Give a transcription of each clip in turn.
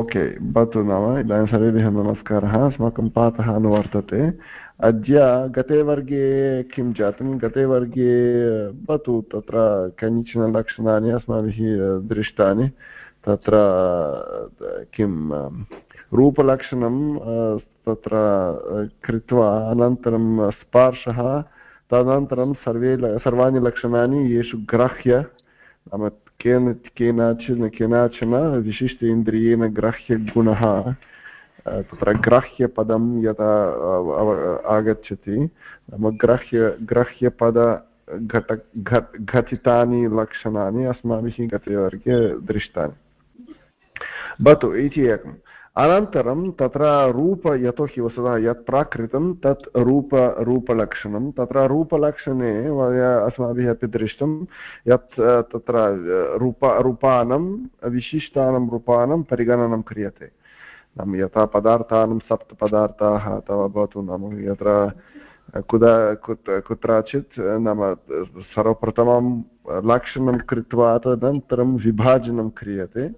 Okay भवतु नाम, इदानीं सर्वेभ्यः नमस्कारः। अस्माकं पाठः अनुवर्तते। अद्य गते वर्गे किं जातं गते वर्गे भवतु तत्र कानिचन लक्षणानि, अस्माभिः दृष्टानि। तत्र, किं, रूपलक्षणं तत्र, कृत्वा अनन्तरं स्पर्शः, तदनन्तरं सर्वे सर्वाणि लक्षणानि येषु ग्राह्य, नाम केन केनचिन् केनचन विशिष्ट इन्द्रियेण ग्राह्यगुणः तत्र ग्राह्यपदं यदा आगच्छति नाम ग्राह्य ग्राह्यपद घट घटितानि लक्षणानि अस्माभिः गते वर्गे दृष्टानि भवतु इति एकम् अनन्तरं तत्र रूप यतोहि वस्तुतः यत् प्राकृतं, तत् रूप रूपलक्षणं। तत्र रूपलक्षणे अस्माभिः अपि दृष्टं यत् तत्र रूप रूपाणां विशिष्टानां रूपाणां परिगणनं क्रियते। नाम यथा पदार्थानां सप्तपदार्थाः, अथवा भवतु नाम यत्र कुदा, कुत्, कुत्रचित् नाम, सर्वप्रथमं लक्षणं कृत्वा तदनन्तरं विभाजनं क्रियते।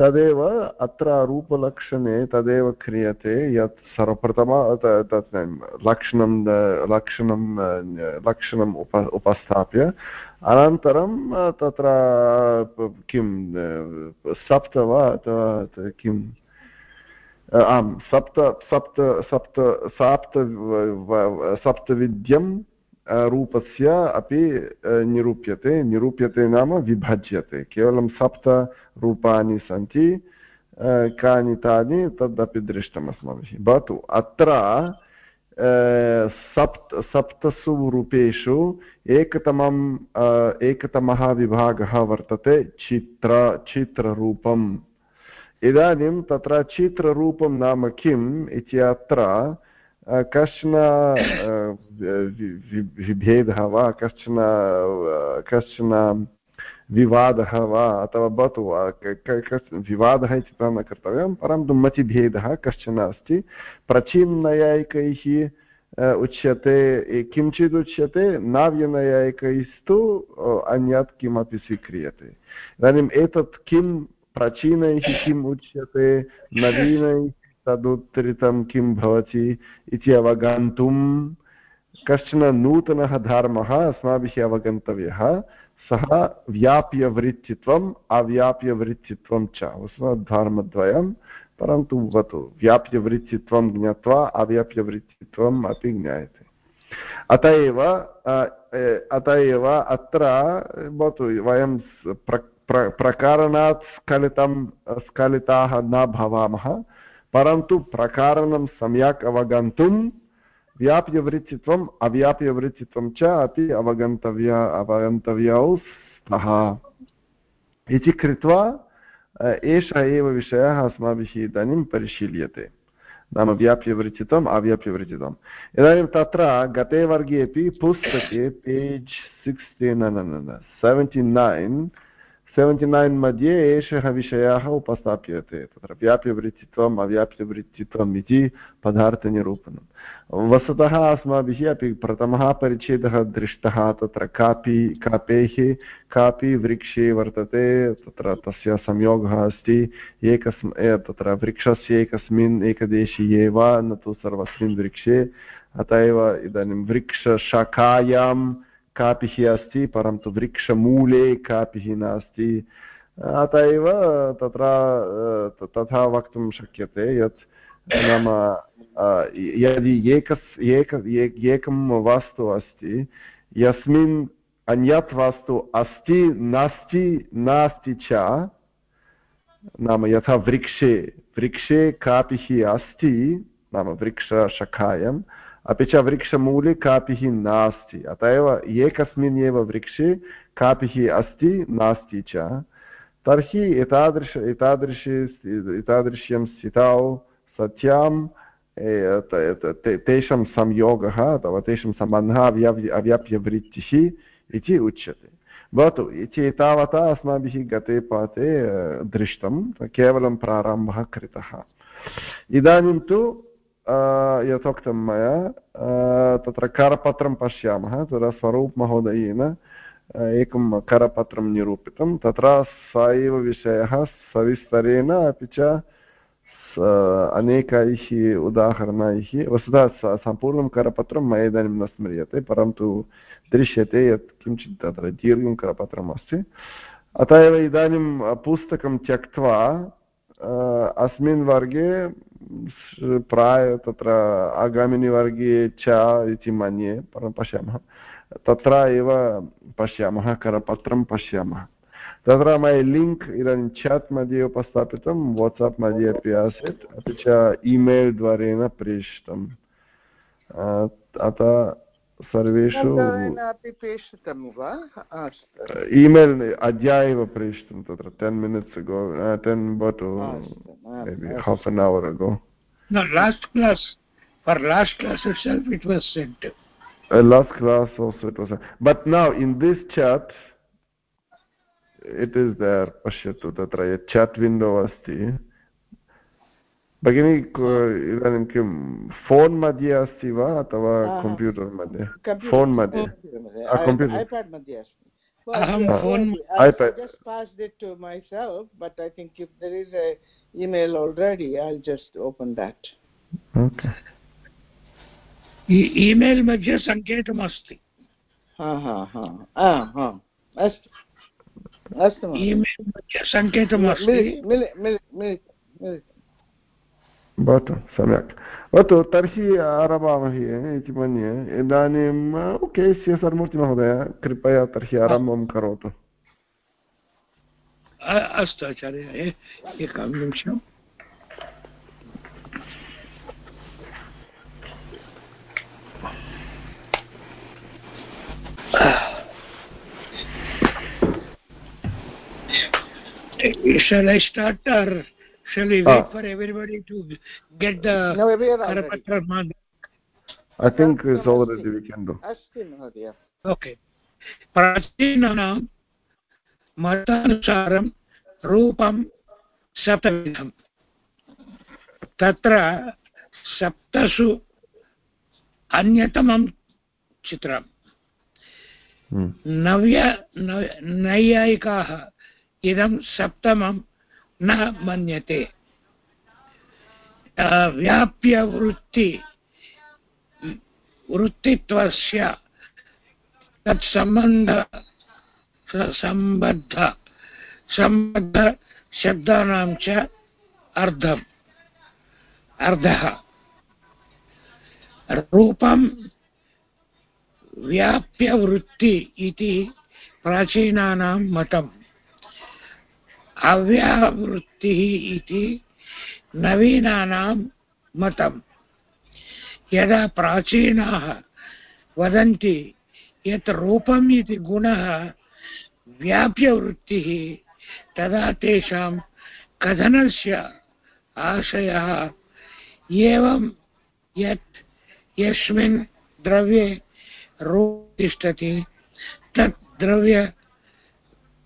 तदेव अत्र रूपलक्षणे तदेव क्रियते यत् सर्वप्रथम तत् लक्षणं लक्षणं, लक्षणम् उप, उपस्थाप्य अनन्तरं तत्र किं, सप्त वा अथवा किं? आम्, सप्त सप्त सप्त सप्त सप्तविद्यं रूपस्य अपि निरूप्यते निरूप्यते नाम विभज्यते केवलं सप्त रूपाणि सन्ति कानि तानि तदपि दृष्टम् अस्माभिः भवतु अत्र सप्त सप्तसु रूपेषु एकतमम् एकतमः विभागः वर्तते चित्र चित्ररूपम् इदानीं तत्र चित्ररूपं नाम किम् इति अत्र कश्चन विभेदः वा, कश्चन कश्चन विवादः वा, अथवा भवतु वा विवादः इति न कर्तव्यं परन्तु मतिभेदः कश्चन अस्ति। प्रचीननैयायिकैः उच्यते किञ्चित् उच्यते, नाव्यनैयायिकैस्तु अन्यत् किमपि स्वीक्रियते। इदानीम् एतत् किं प्राचीनैः किम् उच्यते, नवीनैः तदुत्तरितं किं भवति इति अवगन्तुं कश्चन नूतनः धर्मः अस्माभिः अवगन्तव्यः, सः व्याप्यवृत्तित्वम्, अव्याप्यवृत्तित्वं च। धर्मद्वयं परन्तु भवतु व्याप्यवृत्तित्वं ज्ञात्वा अव्याप्यवृत्तित्वम् अपि ज्ञायते। अत एव अत एव अत्र, भवतु, वयं प्र, प्रकारणात् स्खलितं, स्खलिताः न भवामः। परन्तु प्रकारणं सम्यक् अवगन्तुं व्याप्यवृत्तित्वम् अव्याप्यवृत्तित्वं च अपि अवगन्तव्य अवगन्तव्यौ स्तः। इति कृत्वा एषः एव विषयः अस्माभिः इदानीं परिशील्यते। नाम व्याप्यवृत्तित्वम् अव्याप्यवृत्तित्वम्। इदानीं तत्र गते वर्गेपि पुस्तके पेज् सिक्स्टि न न सेवेण्टि नैन् सेवेण्टि नैन् मध्ये एषः विषयः उपस्थाप्यते तत्र व्याप्यवृत्तित्वम् अव्याप्यवृत्तित्वम् इति पदार्थनिरूपणं वस्तुतः अस्माभिः अपि प्रथमः परिच्छेदः दृष्टः तत्र कापि कापेः कापि वृक्षे वर्तते तत्र तस्य संयोगः अस्ति एकस्म तत्र वृक्षस्य एकस्मिन् एकदेशीये वा न तु सर्वस्मिन् वृक्षे अत एव इदानीं वृक्षशाखायां कापिः अस्ति परन्तु वृक्षमूले कापिः नास्ति। अत एव तत्र तथा वक्तुं शक्यते यत् नाम यदि एकस् एक, एकं वस्तु अस्ति, यस्मिन् अन्यत् वस्तु अस्ति, नास्ति नास्ति च, नाम यथा वृक्षे वृक्षे कापिः अस्ति, नाम वृक्षशाखायां अपि च वृक्षमूले कापिः नास्ति। अत एव एकस्मिन् एव वृक्षे कापिः अस्ति, नास्ति च। तर्हि एतादृश, एतादृशी एतादृश्यं स्थितौ सत्यां तेषां संयोगः अथवा तेषां सम्बन्धः अव्याप्य, अव्याप्यवृत्तिः इति उच्यते। भवतु इति एतावता अस्माभिः गते पाठे दृष्टं, केवलं प्रारम्भः कृतः। इदानीं तु यथोक्तं मया तत्र करपत्रं पश्यामः तत्र स्वरूपमहोदयेन एकं करपत्रं निरूपितं तत्र स एव विषयः सविस्तरेण अपि च अनेकैः उदाहरणैः वस्तुतः सम्पूर्णं करपत्रं मया इदानीं न स्मर्यते परन्तु दृश्यते यत् किञ्चित् तत्र दीर्घं करपत्रम् अस्ति अतः एव इदानीं पुस्तकं त्यक्त्वा अस्मिन् वर्गे प्राय तत्र आगामिनि वर्गे च इति मन्ये परं पश्यामः तत्र एव पश्यामः करपत्रं पश्यामः तत्र मया लिङ्क् इदानीं चाट् मध्ये उपस्थापितं वाट्साप् मध्ये अपि आसीत् अपि च ईमेल् द्वारेण प्रेषितम् अतः सर्वेषु ईमेल् अद्य एव प्रेषितं तत्र टेन् मिनिट्स् अगो टेन् भवतु half an hour ago for last class itself it was sent. Uh, last class also it was. But now in this chat, it is there. पश्यतु तत्र यत् chat window अस्ति भगिनी इदानीं किं phone मध्ये अस्ति वा अथवा कम्प्यूटर् मध्ये? फोन् मध्ये। कम्प्यूटर् मध्ये अस्ति Well, I just passed it to myself, but I think if there is a email already, I'll just open that. Okay. Email मध्ये सङ्केतमस्ति। अस्तु। अस्तु ईमेल् मध्ये सङ्केतमस्ति। भवतु सम्यक्। भवतु तर्हि आरभामहे इति मन्ये। इदानीम् ओके स्य सर्मूर्तिमहोदय कृपया तर्हि आरम्भं करोतु। अस्तु आचार्य एकं निमिषम्। Shall I start or shall we wait for everybody to get the no, we are I think it's already we can do. Okay. प्राचीनानां मतानुसारं रूपं सप्तविधम् तत्र सप्तसु अन्यतमं चित्रम् नव्य नैयायिकाः इदं सप्तमं न मन्यते। व्याप्यवृत्ति वृत्तित्वस्य तत्सम्बन्ध सम्बद्ध सम्बद्धशब्दानां च अर्धम्, अर्धः। रूपं व्याप्यवृत्ति इति प्राचीनानां मतम्। अव्यावृत्तिः इति नवीनानां मतम्। यदा प्राचीनाः वदन्ति यत् रूपम् इति गुणः व्याप्यवृत्तिः, तदा तेषां कथनस्य आशयः एवं यत् यस्मिन् द्रव्ये रूप तिष्ठति, तत् द्रव्य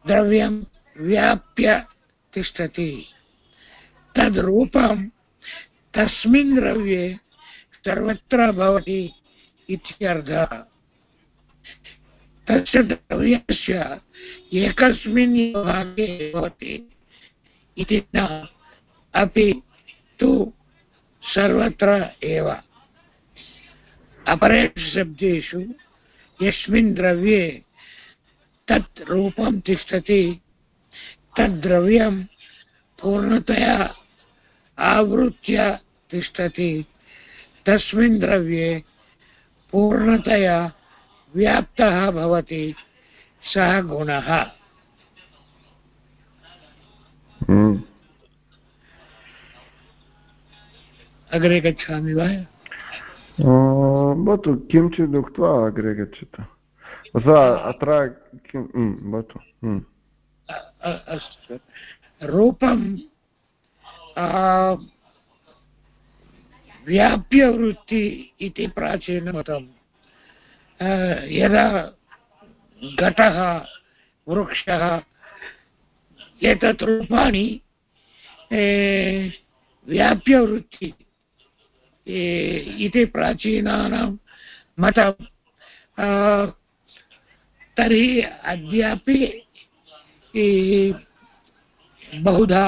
द्रव्यं व्याप्य तिष्ठति। तद्रूपं तस्मिन् द्रव्ये सर्वत्र भवति इत्यर्थः तस्य द्रव्यस्य एकस्मिन् भागे भवति इति न अपि तु सर्वत्र एव। अपरेषु शब्देषु यस्मिन् द्रव्ये तत् रूपं तिष्ठति तद्द्रव्यं पूर्णतया आवृत्य तिष्ठति तस्मिन् द्रव्ये पूर्णतया व्याप्तः भवति सः गुणः हम्म। अग्रे गच्छामि वा भवतु किञ्चित् उक्त्वा अग्रे गच्छतु अत्र किं हम्म, भवतु हम्म। अस्तु। रूपं व्याप्यवृत्ति इति प्राचीनमतं। यदा घटः, वृक्षः, एतत् रूपाणि व्याप्यवृत्ति इति प्राचीनानां मतं तर्हि अद्यापि बहुधा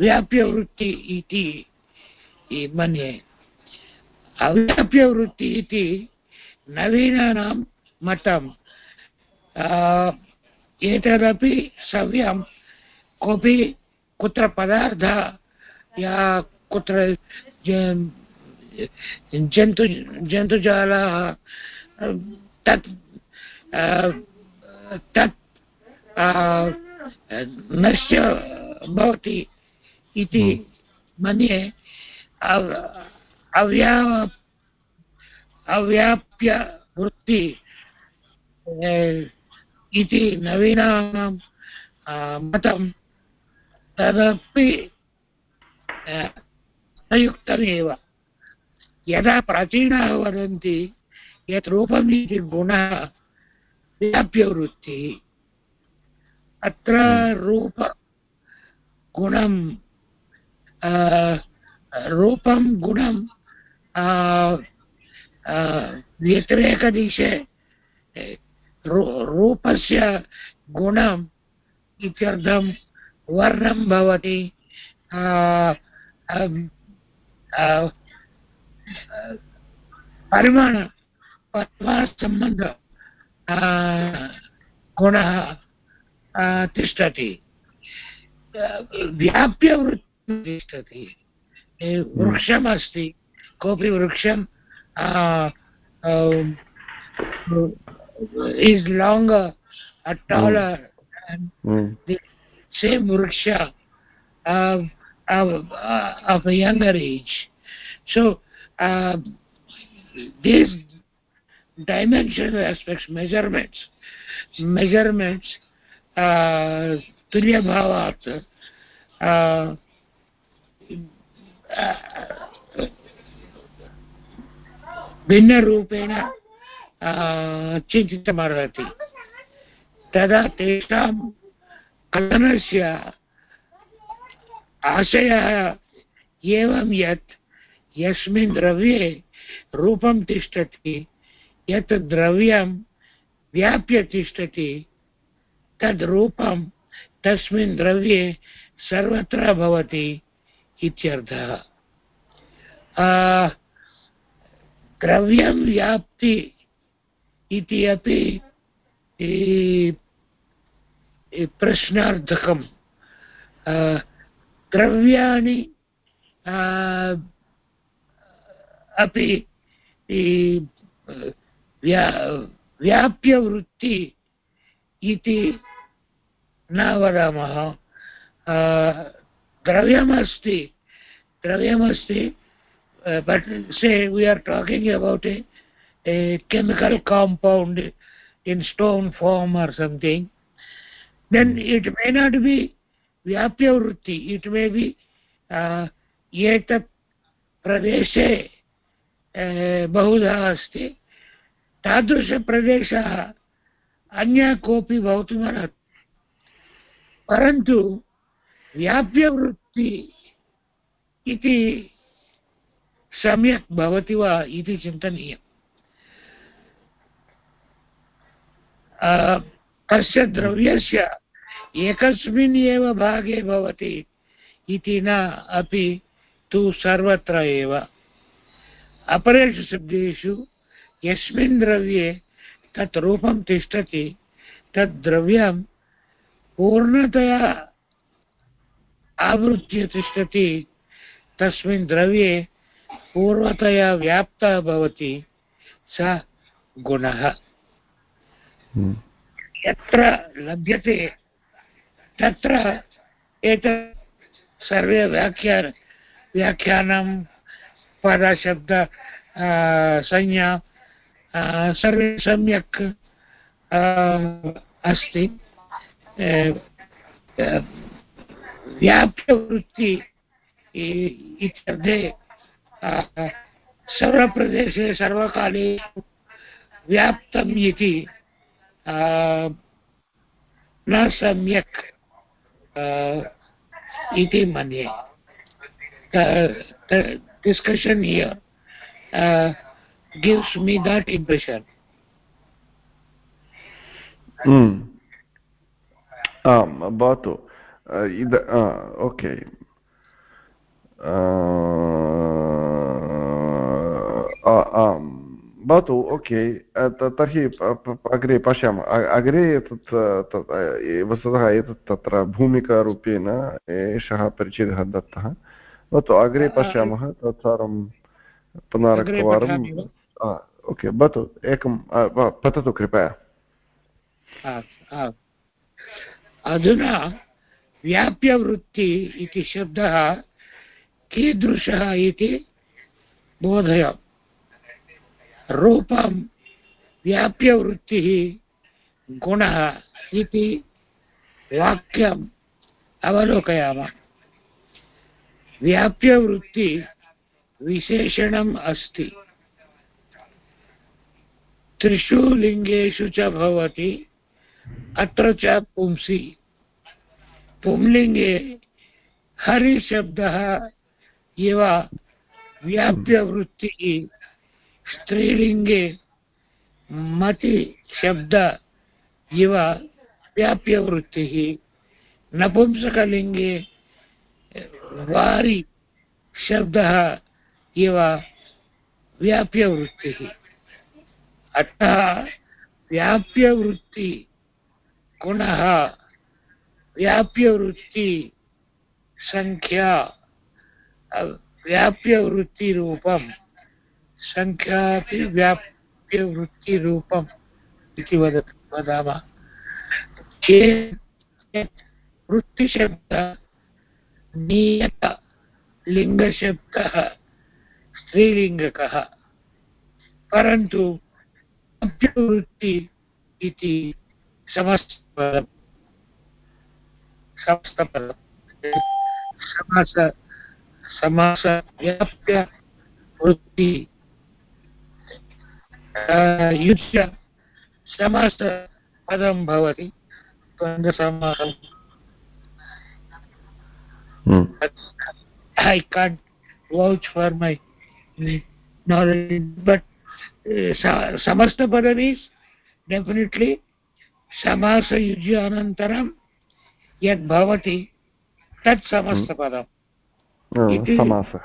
व्याप्यवृत्ति इति मन्ये। अव्याप्यवृत्ति इति नवीनानां मतं एतदपि सव्यं। कोऽपि कुत्र पदार्थः या कुत्र जन्तु, जन्तुजालः, तत् तत् नश्य भवति इति हम्म। मन्ये अव्या अव्याप्य वृत्ति इति नवीनानां मतं तदपि संयुक्तमेव यदा प्राचीनाः वदन्ति यत् रूपम् इति गुणः व्याप्यवृत्तिः। अत्र रूपगुणं रूपं गुणं व्यतिरेकदिशे रूपस्य गुणम् इत्यर्थं वर्णं भवति। परिमाण गुणः तिष्ठति व्याप्यवृत्तिः तिष्ठति वृक्षमस्ति कोऽपि वृक्षं is longer or taller than mm. the same vriksha of, of, uh, of a younger age. So uh, these dimensional aspects, measurements, measurements तुल्यभावात् भिन्नरूपेण चिन्तितमर्हति तदा तेषां कथनस्य आशयः एवं यत् यस्मिन् द्रव्ये रूपं तिष्ठति यत् द्रव्यं व्याप्य तिष्ठति, तद् रूपं तस्मिन् द्रव्ये सर्वत्र भवति इत्यर्थः। द्रव्यं व्याप्ति इति अपि प्रश्नार्थकं द्रव्याणि अपि व्याप्यवृत्ति इति न वदामः। द्रव्यमस्ति द्रव्यमस्ति but say we are talking about a chemical compound in stone form or something then it may not be व्याप्यवृत्ति it may be एतत् प्रदेशे बहुधा अस्ति। तादृशप्रदेशः अन्य कोऽपि भवितुमर्हति परन्तु व्याप्यवृत्ति इति सम्यक् भवति वा इति चिन्तनीयम्। कस्य द्रव्यस्य एकस्मिन् एव भागे भवति इति न अपि तु सर्वत्र एव। अपरेषु शब्देषु यस्मिन् द्रव्ये तत् रूपं तिष्ठति तद् द्रव्यं पूर्णतया आवृत्य तिष्ठति तस्मिन् द्रव्ये पूर्वतया व्याप्तः भवति स गुणः हम्म। यत्र लभ्यते तत्र एतत् सर्वे व्याख्या व्याख्यानं पदशब्द संज्ञा सर्वे सम्यक् अस्ति। व्याप्यवृत्ति इत्यर्थे सर्वप्रदेशे सर्वकाले व्याप्तम् इति न सम्यक् इति मन्ये। here. uh, gives me that impression. आम् भवतु ओके आम् भवतु ओके तर्हि अग्रे पश्यामः अग्रे एतत् वस्तुतः एतत् तत्र भूमिकारूपेण एषः परिचयः दत्तः भवतु अग्रे पश्यामः तत्सर्वं पुनरेकवारं ओके भवतु एकं पततु कृपया। अधुना व्याप्यवृत्ति इति शब्दः कीदृशः इति बोधय। रूपं व्याप्यवृत्तिः गुणः इति वाक्यम् अवलोकयामः। व्याप्यवृत्ति विशेषणम् अस्ति। त्रिषु लिङ्गेषु च भवति, अत्र च पुंसि। पुंलिङ्गे हरिशब्दः इव व्याप्यवृत्तिः। स्त्रीलिङ्गे मतिशब्द इव व्याप्यवृत्तिः। नपुंसकलिङ्गे वारि शब्दः इव व्याप्यवृत्तिः। अतः व्याप्यवृत्ति गुणः व्याप्यवृत्ति सङ्ख्या व्याप्यवृत्तिरूपं सङ्ख्यापि व्याप्यवृत्तिरूपम् इति वद, वदामः। वृत्तिशब्दः नियत, लिङ्गशब्दः स्त्रीलिङ्गकः। परन्तु अभ्यवृत्ति इति समस्तपदम् समस्तपदम् समास समासव्याप्य वृत्ति। युज्य समासपदं भवति। द्वन्द्वसमासम् Hmm. I can't vouch for my knowledge, but uh, Samasa Yujya Anantaram Yad Bhavati Tat Samastapadam. समासः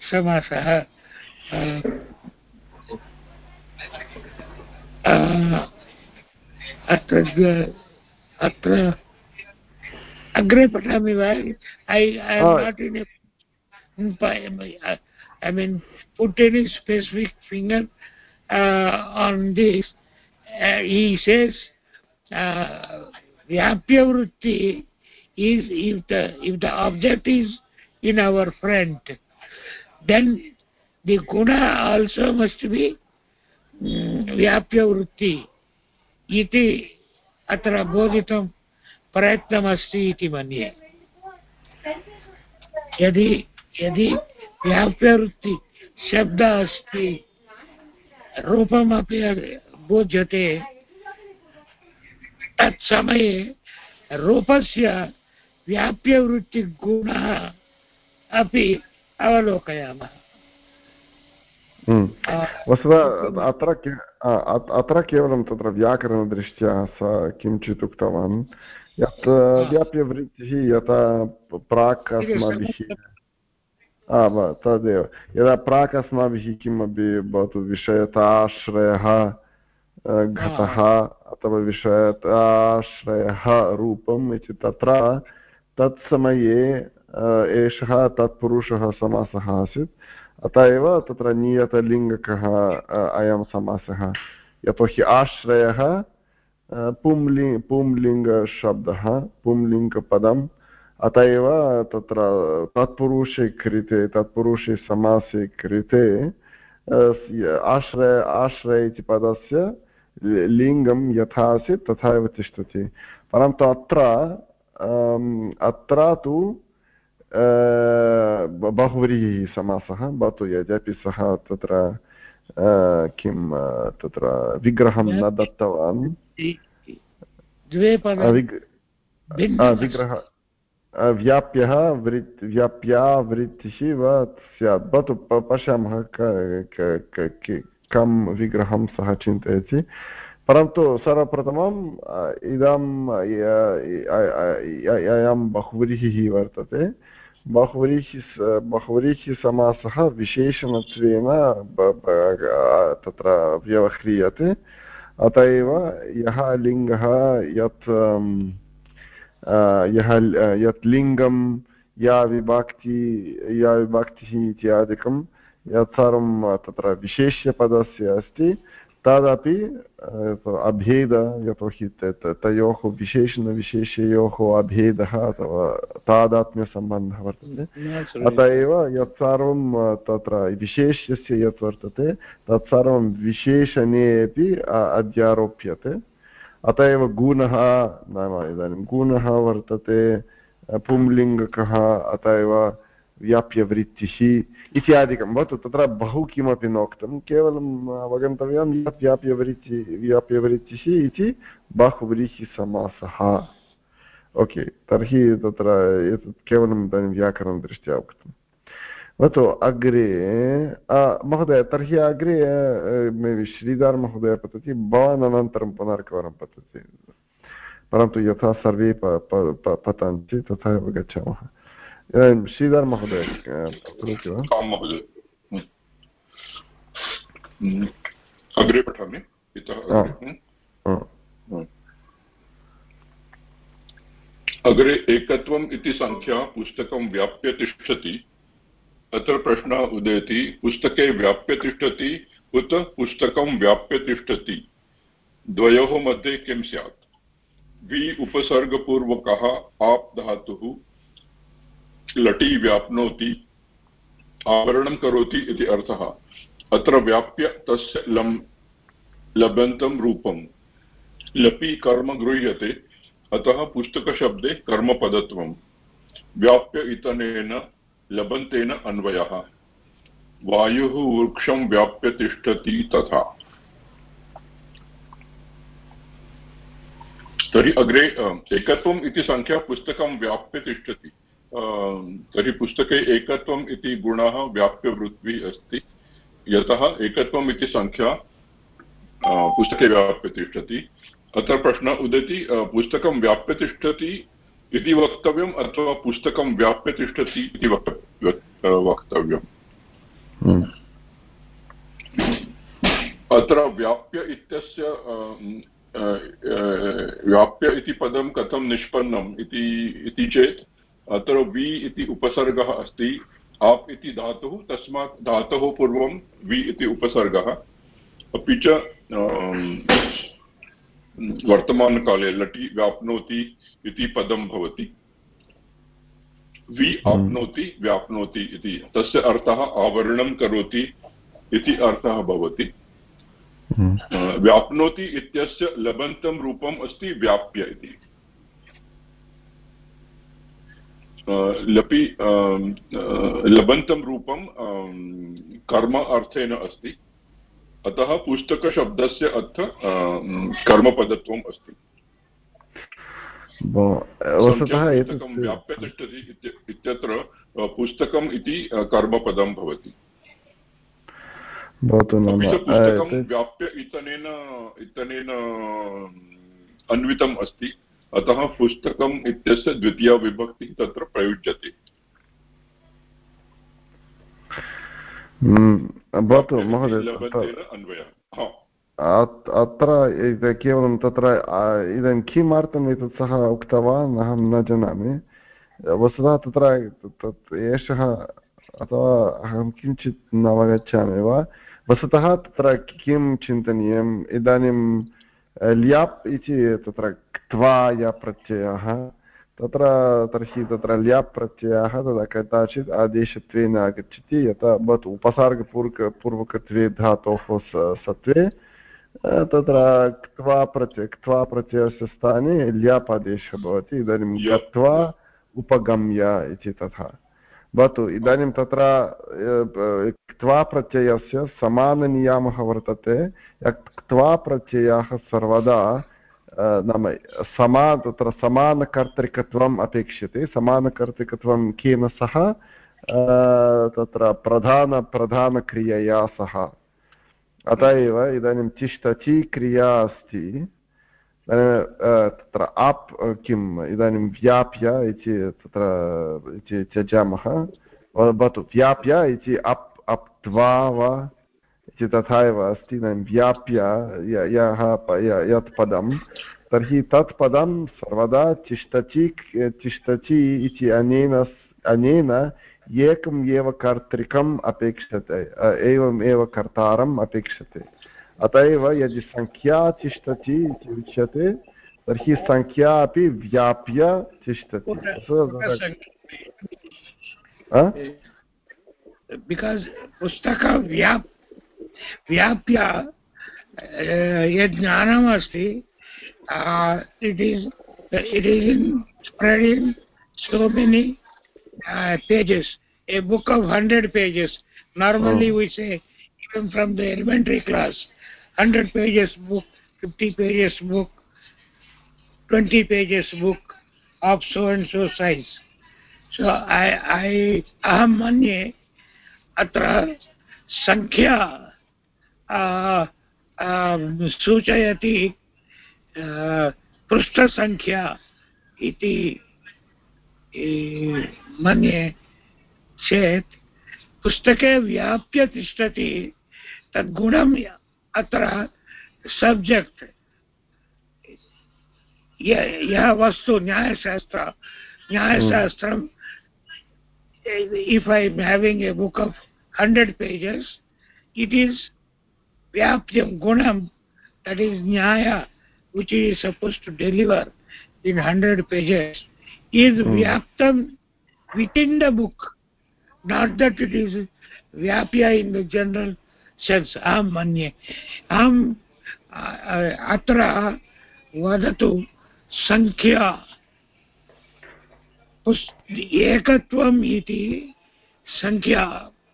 समासः अत्र अत्र अग्रे पठामि वा I I not in I mean, put any specific finger uh, on this. Uh, he says, uh, Vyapya Vritti is if the if the object is in our front, then the guna also must be um, Vyapya Vritti. Iti atra bodhitam प्रयत्नमस्ति इति मन्ये यदि यदि व्याप्यवृत्ति शब्दः अस्ति रूपमपि बोध्यते। तत्समये रूपस्य व्याप्यवृत्तिगुणः अपि अवलोकयामः। वस्तुतः अत्र अत्र केवलं तत्र व्याकरणदृष्ट्या स किञ्चित् उक्तवान्। यत् व्याप्यवृत्तिः यथा प्राक् अस्माभिः तदेव यदा प्राक् अस्माभिः किमपि भवतु विषयताश्रयः घटः अथवा विषयताश्रयः रूपम् इति तत्र तत्समये एषः तत्पुरुषः समासः आसीत् अतः एव तत्र नियतलिङ्गकः अयं समासः यतोहि आश्रयः पुंलि पुंलिङ्गशब्दः पुंलिङ्गपदम् अत एव तत्र तत्पुरुषे कृते तत्पुरुषे समासे कृते आश्रय आश्रय इति पदस्य लिङ्गं यथा आसीत् तथा एव तिष्ठति। परन्तु अत्र अत्र तु बहुव्रीहिः समासः भवतु यद्यपि सः तत्र किं तत्र विग्रहं न दत्तवान्। विग्रह व्याप्यः वृत् व्याप्या वृत्तिः वा स्यात् भवतु पश्यामः कं विग्रहं सः चिन्तयति परन्तु सर्वप्रथमम् इदम् अयं बहुव्रीहिः वर्तते बहुव्रीहि बहुव्रीहिसमासः विशेषणत्वेन तत्र व्यवह्रियते अत एव यः लिङ्गः यत् यः यत् लिङ्गं या विभक्ति या विभक्तिः इत्यादिकं यत् सर्वं तत्र विशेष्यपदस्य अस्ति तदपि अभेद यतोहि तयोः विशेषणविशेषयोः अभेदः अथवा तादात्म्यसम्बन्धः वर्तते अत एव यत् सर्वं तत्र विशेष्यस्य यत् वर्तते तत्सर्वं विशेषणे अपि अध्यारोप्यते अत एव गुणः नाम इदानीं गुणः वर्तते, पुंलिङ्गकः, अत एव व्याप्यवृत्तिः इत्यादिकं भवतु, तत्र बहु किमपि नोक्तं केवलम् अवगन्तव्यं यत् व्याप्यवृत्ति, व्याप्यवृत्तिः इति बहुव्रीहिसमासः ओके, तर्हि तत्र एतत् केवलम् इदानीं व्याकरणदृष्ट्या उक्तं भवतु अग्रे महोदय तर्हि अग्रे श्रीधरमहोदय पतति भवान् अनन्तरं पुनरेकवारं पतति परन्तु यथा सर्वे पतन्ति तथा एव गच्छामः इदानीं श्रीधर महोदय करोति वा अग्रे पठामि अग्रे एकत्वम् इति सङ्ख्या पुस्तकं व्याप्य तिष्ठति अत्र प्रश्नः उदेति, पुस्तके व्याप्य तिष्ठति उत पुस्तकं व्याप्य तिष्ठति। द्वयोः मध्ये किं स्यात्? वि उपसर्गपूर्वकः आप् धातुः लटि व्याप्नोति, आवरणं करोति इति अर्थः। अत्र व्याप्य तस्य लम् लभन्तं रूपं। लपि कर्म गृह्यते, अतः पुस्तकशब्दे कर्मपदत्वं व्याप्य इतनेन लभन्तेन अन्वयः। वायुः वृक्षं व्याप्य तिष्ठति तथा। तर्हि अग्रे एकत्वम् इति सङ्ख्या पुस्तकं व्याप्य तिष्ठति। तर्हि पुस्तके एकत्वम् इति गुणः व्याप्यवृत्तिः अस्ति। यतः एकत्वम् इति सङ्ख्या पुस्तके व्याप्य तिष्ठति। अत्र प्रश्नः उदेति पुस्तकं व्याप्य तिष्ठति इति वक्तव्यम् अथवा पुस्तकं व्याप्य तिष्ठति इति वक्तव्यम् हम्म। अत्र व्याप्य इत्यस्य व्याप्य इति पदं कथं निष्पन्नम् इति चेत् अत्र वि इति उपसर्गः अस्ति आप् इति धातुः तस्मात् धातोः पूर्वं वि इति उपसर्गः अपि च वर्तमानकाले लटि व्याप्नोति इति पदं भवति। वि हम्म। आप्नोति व्याप्नोति इति। तस्य अर्थः आवरणं करोति इति अर्थः भवति। हम्म। व्याप्नोति इत्यस्य लबन्तं रूपम् अस्ति व्याप्य इति। लपि लबन्तं रूपं कर्म अर्थेन अस्ति। अतः पुस्तकशब्दस्य अर्थ कर्मपदत्वम् अस्ति। व्याप्य तिष्ठति इत्यत्र पुस्तकम् इति कर्मपदं भवति। पुस्तकं व्याप्य इतनेन इतनेन अन्वितम् अस्ति। अतः पुस्तकम् इत्यस्य द्वितीया विभक्तिः तत्र प्रयुज्यते। भवतु महोदय अत्र केवलं तत्र इदानीं किमर्थम् एतत् सः उक्तवान् अहं न जानामि वस्तुतः तत्र एषः अथवा अहं किञ्चित् न अवगच्छामि वा वस्तुतः तत्र किं चिन्तनीयम् इदानीं ल्याप् इति तत्र क्त्वा प्रत्ययः तत्र तर्हि तत्र ल्याप् प्रत्ययः तदा कदाचित् आदेशत्वेन आगच्छति यथा भवतु उपसर्गपूर्वक पूर्वकत्वे धातोः सत्त्वे तत्र क्त्वा प्रत्यय क्त्वा प्रत्ययस्य स्थाने ल्याप् आदेशः भवति इदानीं गत्वा उपगम्य इति तथा। भवतु इदानीं तत्र क्त्वा प्रत्ययस्य समाननियामः वर्तते क्त्वा प्रत्ययाः सर्वदा नाम समा तत्र समानकर्तृकत्वम् अपेक्ष्यते समानकर्तृकत्वं केन सह तत्र प्रधान प्रधानक्रियया सह अत एव इदानीं तिष्ठति क्रिया अस्ति तत्र आप् किम् इदानीं व्याप्य इति तत्र त्यजामः भवतु व्याप्य इति अप् अप्त्वा वा तथा एव अस्ति इदानीं व्याप्य यः यत् पदं तर्हि तत् पदं सर्वदा तिष्ठति तिष्ठति इति अनेन अनेन एकम् एव कर्तृकम् अपेक्षते एवम् एव कर्तारम् अपेक्षते। अत एव यदि सङ्ख्या तिष्ठति इति उच्यते तर्हि सङ्ख्या अपि व्याप्य तिष्ठति। पुस्तक व्याप् व्याप्य यद् ज्ञानम् अस्ति it is it is in spread in so many pages a so and so says so I सूचयति पृष्ठसङ्ख्या इति मन्ये चेत् पुस्तके व्याप्य तिष्ठति तद्गुणम् अत्र सब्जेक्ट् यः वस्तु न्यायशास्त्र न्यायशास्त्रम् if I am having a book of 100 pages, it is Vyapyam Gunam, that is Nyaya, which is supposed to deliver in 100 pages, is mm. Vyaptam within the book, not that it is Vyapya in the general sense. Aham manye. Aham अत्र वदतु सङ्ख्या एकत्वम् इति सङ्ख्या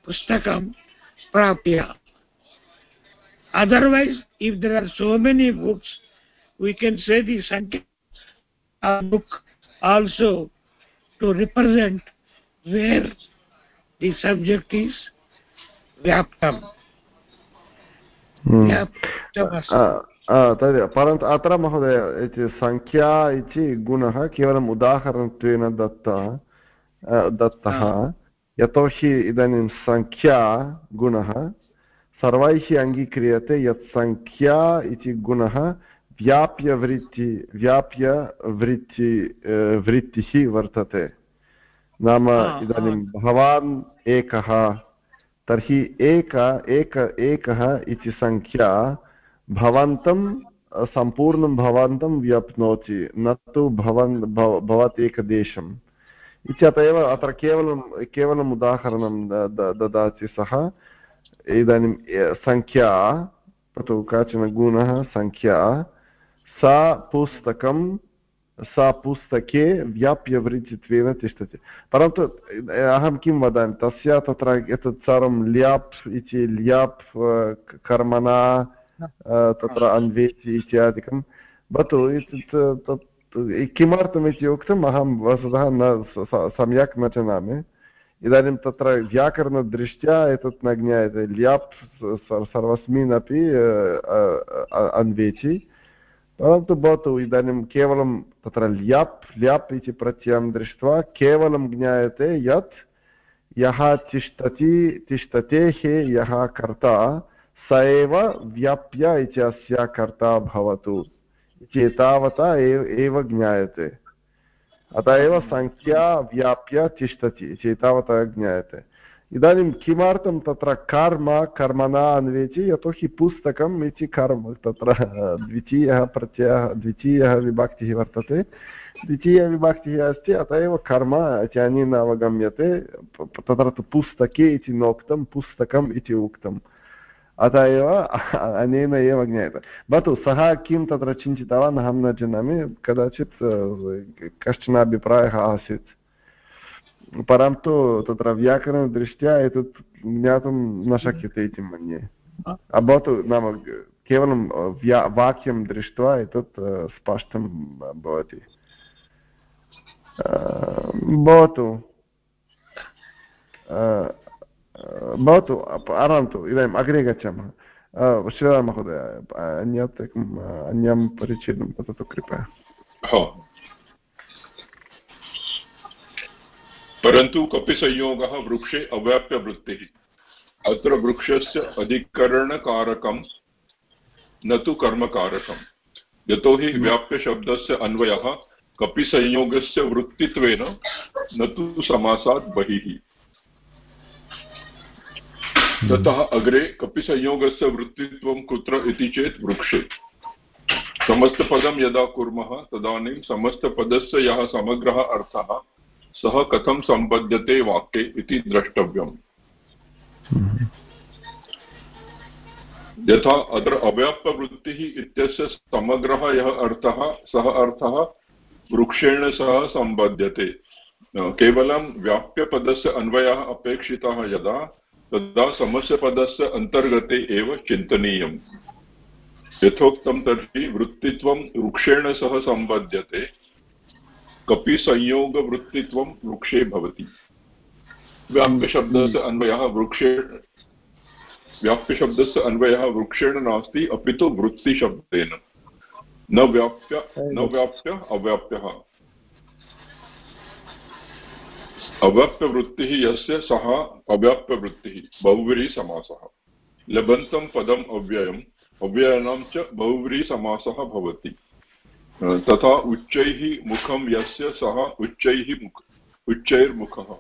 पुस्तकं प्राप्य otherwise if there are so many books we can say the sankhya book also to represent where the subject is vyaptam तदेव परन्तु अत्र महोदय इति सङ्ख्या इति गुणः केवलम् उदाहरणत्वेन दत्तः दत्तः यतोहि इदानीं सङ्ख्या गुणः सर्वैः अङ्गीक्रियते यत् सङ्ख्या इति गुणः व्याप्यवृत्ति व्याप्यवृत्ति वृत्तिः वर्तते। नाम इदानीं भवान् एकः तर्हि एक एक एकः इति सङ्ख्या भवन्तं सम्पूर्णं भवन्तं व्यप्नोति न तु भवन् भवत् एकदेशम्। इत्यत एव अत्र केवलं केवलम् उदाहरणं ददाति सः। इदानीं सङ्ख्या तु काचन गुणः सङ्ख्या सा पुस्तकं, सा पुस्तके व्याप्यवृत्तित्वेन तिष्ठति। परन्तु अहं किं वदामि, तस्य तत्र एतत् सर्वं ल्याप् इति, ल्याप् कर्मणा तत्र अन्वेति इत्यादिकं। भवतु तत् किमर्थमिति उक्तम्, अहं वस्तुतः न सम्यक् न जानामि। इदानीं तत्र व्याकरणदृष्ट्या एतत् न ज्ञायते ल्याप् सर्वस्मिन् अपि अन्वेचि। परन्तु भवतु इदानीं केवलं तत्र ल्याप् ल्याप् इति प्रत्ययं दृष्ट्वा केवलं ज्ञायते यत् यः तिष्ठति, तिष्ठतेः यः कर्ता, स एव व्याप्य इति अस्य कर्ता भवतु। इति तावता एव ज्ञायते। अत एव सङ्ख्या व्याप्य तिष्ठति चेतावता ज्ञायते। इदानीं किमर्थं तत्र कर्म, कर्मणा अन्वेचि, यतोहि पुस्तकम् इति कर्म, तत्र द्वितीयः प्रत्ययः, द्वितीयः विभक्तिः वर्तते। द्वितीयविभक्तिः अस्ति, अत एव कर्म इत्यनेन अवगम्यते। तत्र तु पुस्तके इति नोक्तं, पुस्तकम् इति उक्तम्। अत एव अनेन एव ज्ञायते। भवतु सः किं तत्र चिन्तितवान्, अहं न जानामि। कदाचित् कश्चन अभिप्रायः आसीत्। परन्तु तत्र व्याकरणदृष्ट्या एतत् ज्ञातुं न शक्यते इति मन्ये। भवतु नाम केवलं व्या, वाक्यं दृष्ट्वा एतत् स्पष्टं भवति। भवतु। भवतु परन्तु इदानीम् अग्रे गच्छामः। श्रीराममहोदय अन्यत् एकम् अन्यं परिच्छेदं वदतु कृपया। परन्तु कपिसंयोगः वृक्षे अव्याप्यवृत्तिः अत्र वृक्षस्य अधिकरणकारकं न तु कर्मकारकम् यतोहि व्याप्यशब्दस्य अन्वयः कपिसंयोगस्य वृत्तित्वेन न तु समासात् बहिः। ततः अग्रे कपिसंयोगस्य वृत्तित्वं कुत्र इति चेत् वृक्षे। समस्तपदं यदा कुर्मः, तदानीं समस्तपदस्य यः समग्रः अर्थः, सः कथं सम्पद्यते वाक्ये इति द्रष्टव्यम्। यथा अत्र अव्याप्तवृत्तिः इत्यस्य समग्रः यः अर्थः, सः अर्थः वृक्षेण सह सम्बध्यते केवलं व्याप्यपदस्य अन्वयः अपेक्षितः यदा तदा समस्यपदस्य अन्तर्गते एव चिन्तनीयम् यथोक्तं तर्हि वृत्तित्वं वृक्षेण सह सम्बध्यते कपि संयोगवृत्तित्वं वृक्षे भवति। व्याप्यशब्दस्य अन्वयः वृक्षे व्याप्यशब्दस्य अन्वयः वृक्षेण नास्ति अपि तु वृत्तिशब्देन। न व्याप्य न व्याप्य अव्याप्यः। अव्याप्यवृत्तिः यस्य सः अव्याप्यवृत्तिः बहुव्रीसमासः। लबन्तं पदम् अव्ययम्, अव्ययानां च बहुव्रीसमासः भवति। तथा उच्चैः मुखं यस्य सः उच्चैः मुख, उच्चैर्मुखः।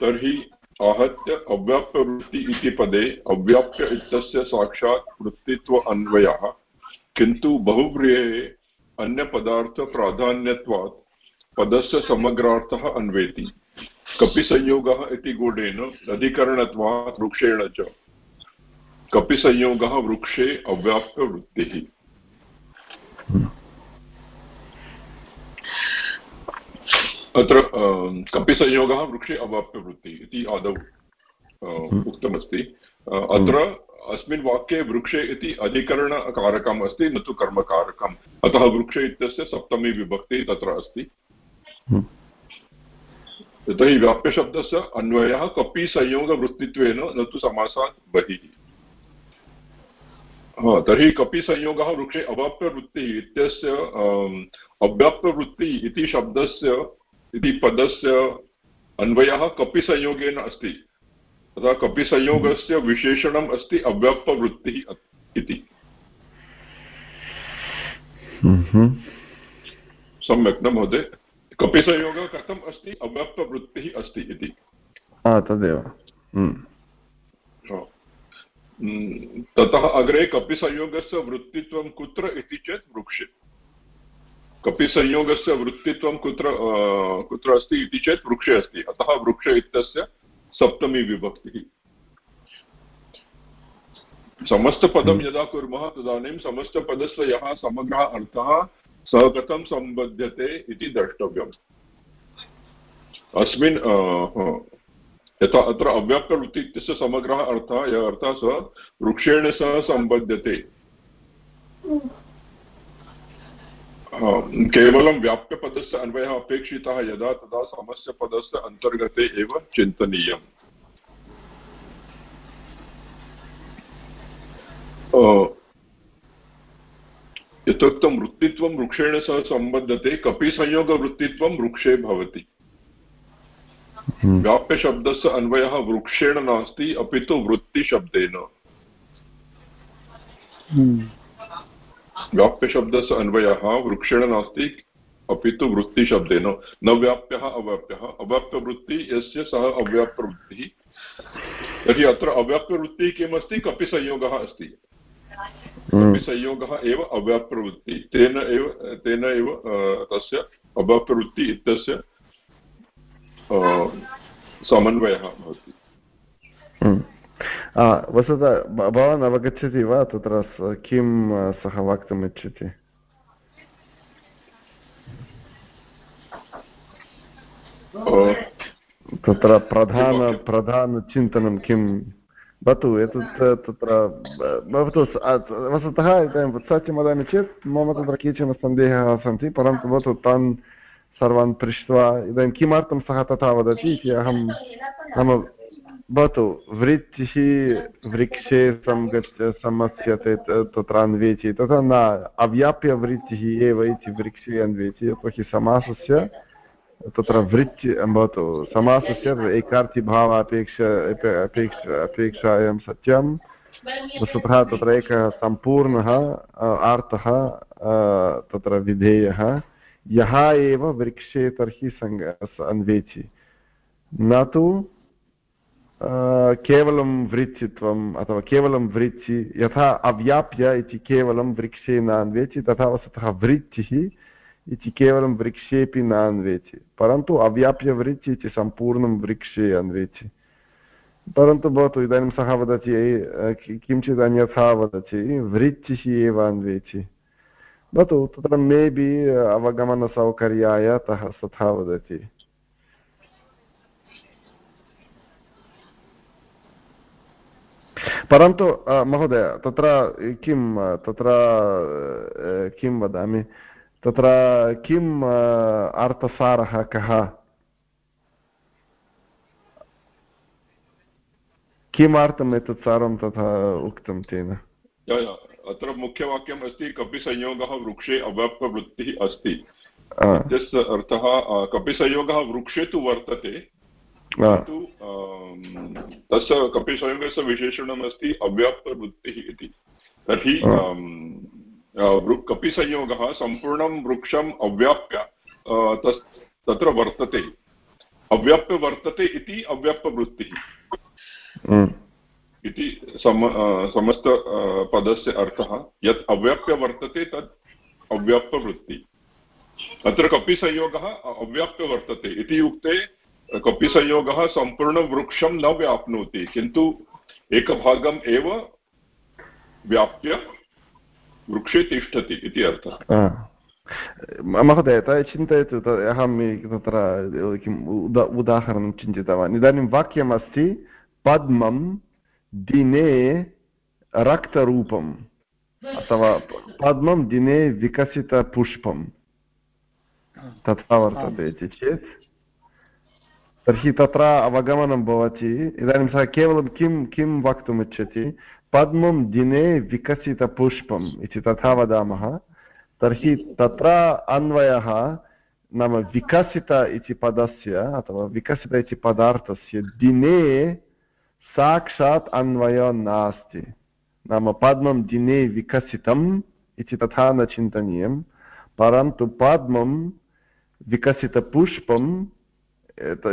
तर्हि आहत्य अव्याप्यवृत्ति इति पदे अव्याप्य इत्यस्य साक्षात् वृत्तित्व अन्वयः, किन्तु बहुव्रीहेः अन्यपदार्थप्राधान्यत्वात् पदस्य समग्रार्थः अन्वेति। कपिसंयोगः इति गुणेन अधिकरणत्वात् वृक्षेण च। कपिसंयोगः वृक्षे अव्याप्यवृत्तिः अत्र कपिसंयोगः वृक्षे अवाप्यवृत्तिः इति आदौ हम्म। उक्तमस्ति। अत्र अस्मिन् वाक्ये वृक्षे इति अधिकरणकारकम् अस्ति न तु कर्मकारकम्। अतः वृक्षे इत्यस्य सप्तमी विभक्तिः तत्र अस्ति। हम्म। यतोहि व्याप्यशब्दस्य अन्वयः कपिसंयोगवृत्तित्वेन न तु समासात् बहिः। तर्हि कपिसंयोगः वृक्षे अवाप्यवृत्तिः इत्यस्य अव्याप्यवृत्तिः इति शब्दस्य इति पदस्य अन्वयः कपिसंयोगेन अस्ति। तथा कपिसंयोगस्य विशेषणम् अस्ति अव्याप्तवृत्तिः इति। हम्म। सम्यक् न महोदय? कपिसंयोगः कथम् अस्ति अव्याप्तवृत्तिः अस्ति इति तदेव हम्म। हम्म। ततः अग्रे कपिसंयोगस्य वृत्तित्वं कुत्र इति चेत् वृक्षे कपिसंयोगस्य वृत्तित्वं कुत्र कुत्र अस्ति इति चेत् वृक्षे अस्ति अतः वृक्ष इत्यस्य सप्तमी विभक्तिः समस्तपदं हम्म। यदा कुर्मः तदानीं समस्तपदस्य यः समग्रः अर्थः सः कथं सम्बध्यते इति द्रष्टव्यम्। अस्मिन् यथा अत्र अव्याप्तवृत्ति इत्यस्य समग्रः अर्थः, यः अर्थः सः वृक्षेण सह सम्बध्यते केवलं व्याप्यपदस्य अन्वयः अपेक्षितः यदा तदा समस्यपदस्य अन्तर्गते एव चिन्तनीयम्। यथोक्तं वृत्तित्वं वृक्षेण सह सम्बध्यते कपिसंयोगवृत्तित्वं वृक्षे भवति। हम्म। व्याप्यशब्दस्य अन्वयः वृक्षेण नास्ति अपि तु वृत्तिशब्देन। हम्म। व्याप्यशब्दस्य अन्वयः वृक्षेण नास्ति अपि तु वृत्तिशब्देन। न व्याप्यः अव्याप्यः। अव्याप्यवृत्ति यस्य सः अव्याप्यवृत्तिः। तर्हि अत्र अव्याप्यवृत्तिः किमस्ति कपिसंयोगः अस्ति। हम्म। कपिसंयोगः एव अव्याप्यवृत्तिः तेन एव तेन एव तस्य अव्याप्यवृत्ति इत्यस्य समन्वयः भवति। हम्म। वस्तुतः भवान् अवगच्छति वा? तत्र किं सः वक्तुम् इच्छति तत्र प्रधान प्रधानचिन्तनं किं? भवतु एतत् तत्र भवतु वस्तुतः इदानीं सत्यं वदामि चेत् मम तत्र केचन सन्देहाः सन्ति परन्तु भवतु तान् सर्वान् पृष्ट्वा इदानीं किमर्थं सः तथा वदति इति अहं नाम भवतु वृत्तिः वृक्षे सङ्गच्छ समस्यते तत्र अन्वेचि तथा न अव्याप्यवृत्तिः एव इति वृक्षे अन्वेचि यतोहि समासस्य तत्र वृत्ति भवतु। समासस्य एकार्थीभाव अपेक्ष अपेक्ष, अपेक्षायां सत्यं। वस्तुतः तत्र एकः सम्पूर्णः आर्तः तत्र विधेयः। यः एव वृक्षे तर्हि सङ्ग अन्वेचि। न तु केवलं वृत्तित्वम् अथवा केवलं वृत्ति यथा अव्याप्य इति केवलं वृक्षे न अन्वेचि, तथा वस्तुतः वृत्तिः इति केवलं वृक्षेपि न अन्वेचि परन्तु अव्याप्यवृत्ति इति सम्पूर्णं वृक्षे अन्वेचि परन्तु भवतु इदानीं सः वदति किञ्चित् अन्यथा वदति वृत्तिः एव अन्वेचि भवतु तत्र मे अवगमनसौकर्याय तः तथा वदति परन्तु महोदय तत्र किं तत्र किं वदामि तत्र किम् अर्थसारः कः? किमर्थम् एतत् सर्वं तथा उक्तं तेन? अत्र मुख्यवाक्यम् अस्ति कपिसंयोगः वृक्षे अव्याप्तवृत्तिः अस्ति। तस्य अर्थः कपिसंयोगः वृक्षे तु वर्तते किन्तु तस्य कपिसंयोगस्य विशेषणम् अस्ति अव्याप्तवृत्तिः इति। तर्हि कपिसंयोगः सम्पूर्णं वृक्षम् अव्याप्य तत्र वर्तते। अव्याप्य वर्तते इति अव्याप्तवृत्तिः इति सम समस्त पदस्य अर्थः। यत् अव्याप्य वर्तते तत् अव्याप्तवृत्ति अत्र कपिसंयोगः अव्याप्य वर्तते इति युक्ते कपिसंयोगः सम्पूर्णवृक्षं न व्याप्नोति किन्तु एकभागम् एव व्याप्य वृक्षे तिष्ठति इति अर्थः। महोदय चिन्तयतु अहं तत्र किम् उदा, उदाहरणं चिन्तितवान्। इदानीं वाक्यमस्ति, पद्मं दिने रक्तरूपम्, अथवा पद्मं दिने विकसितपुष्पं तथा वर्तते इति चेत्, तर्हि तत्र अवगमनं भवति। इदानीं सः केवलं किं किं वक्तुमिच्छति? पद्मं दिने विकसितपुष्पम् इति तथा वदामः। तर्हि तत्र अन्वयः नाम विकसित इति पदस्य अथवा विकसित इति पदार्थस्य दिने साक्षात् अन्वयो नास्ति। नाम पद्मं दिने विकसितम् इति तथा न चिन्तनीयं परन्तु पद्मं विकसितपुष्पं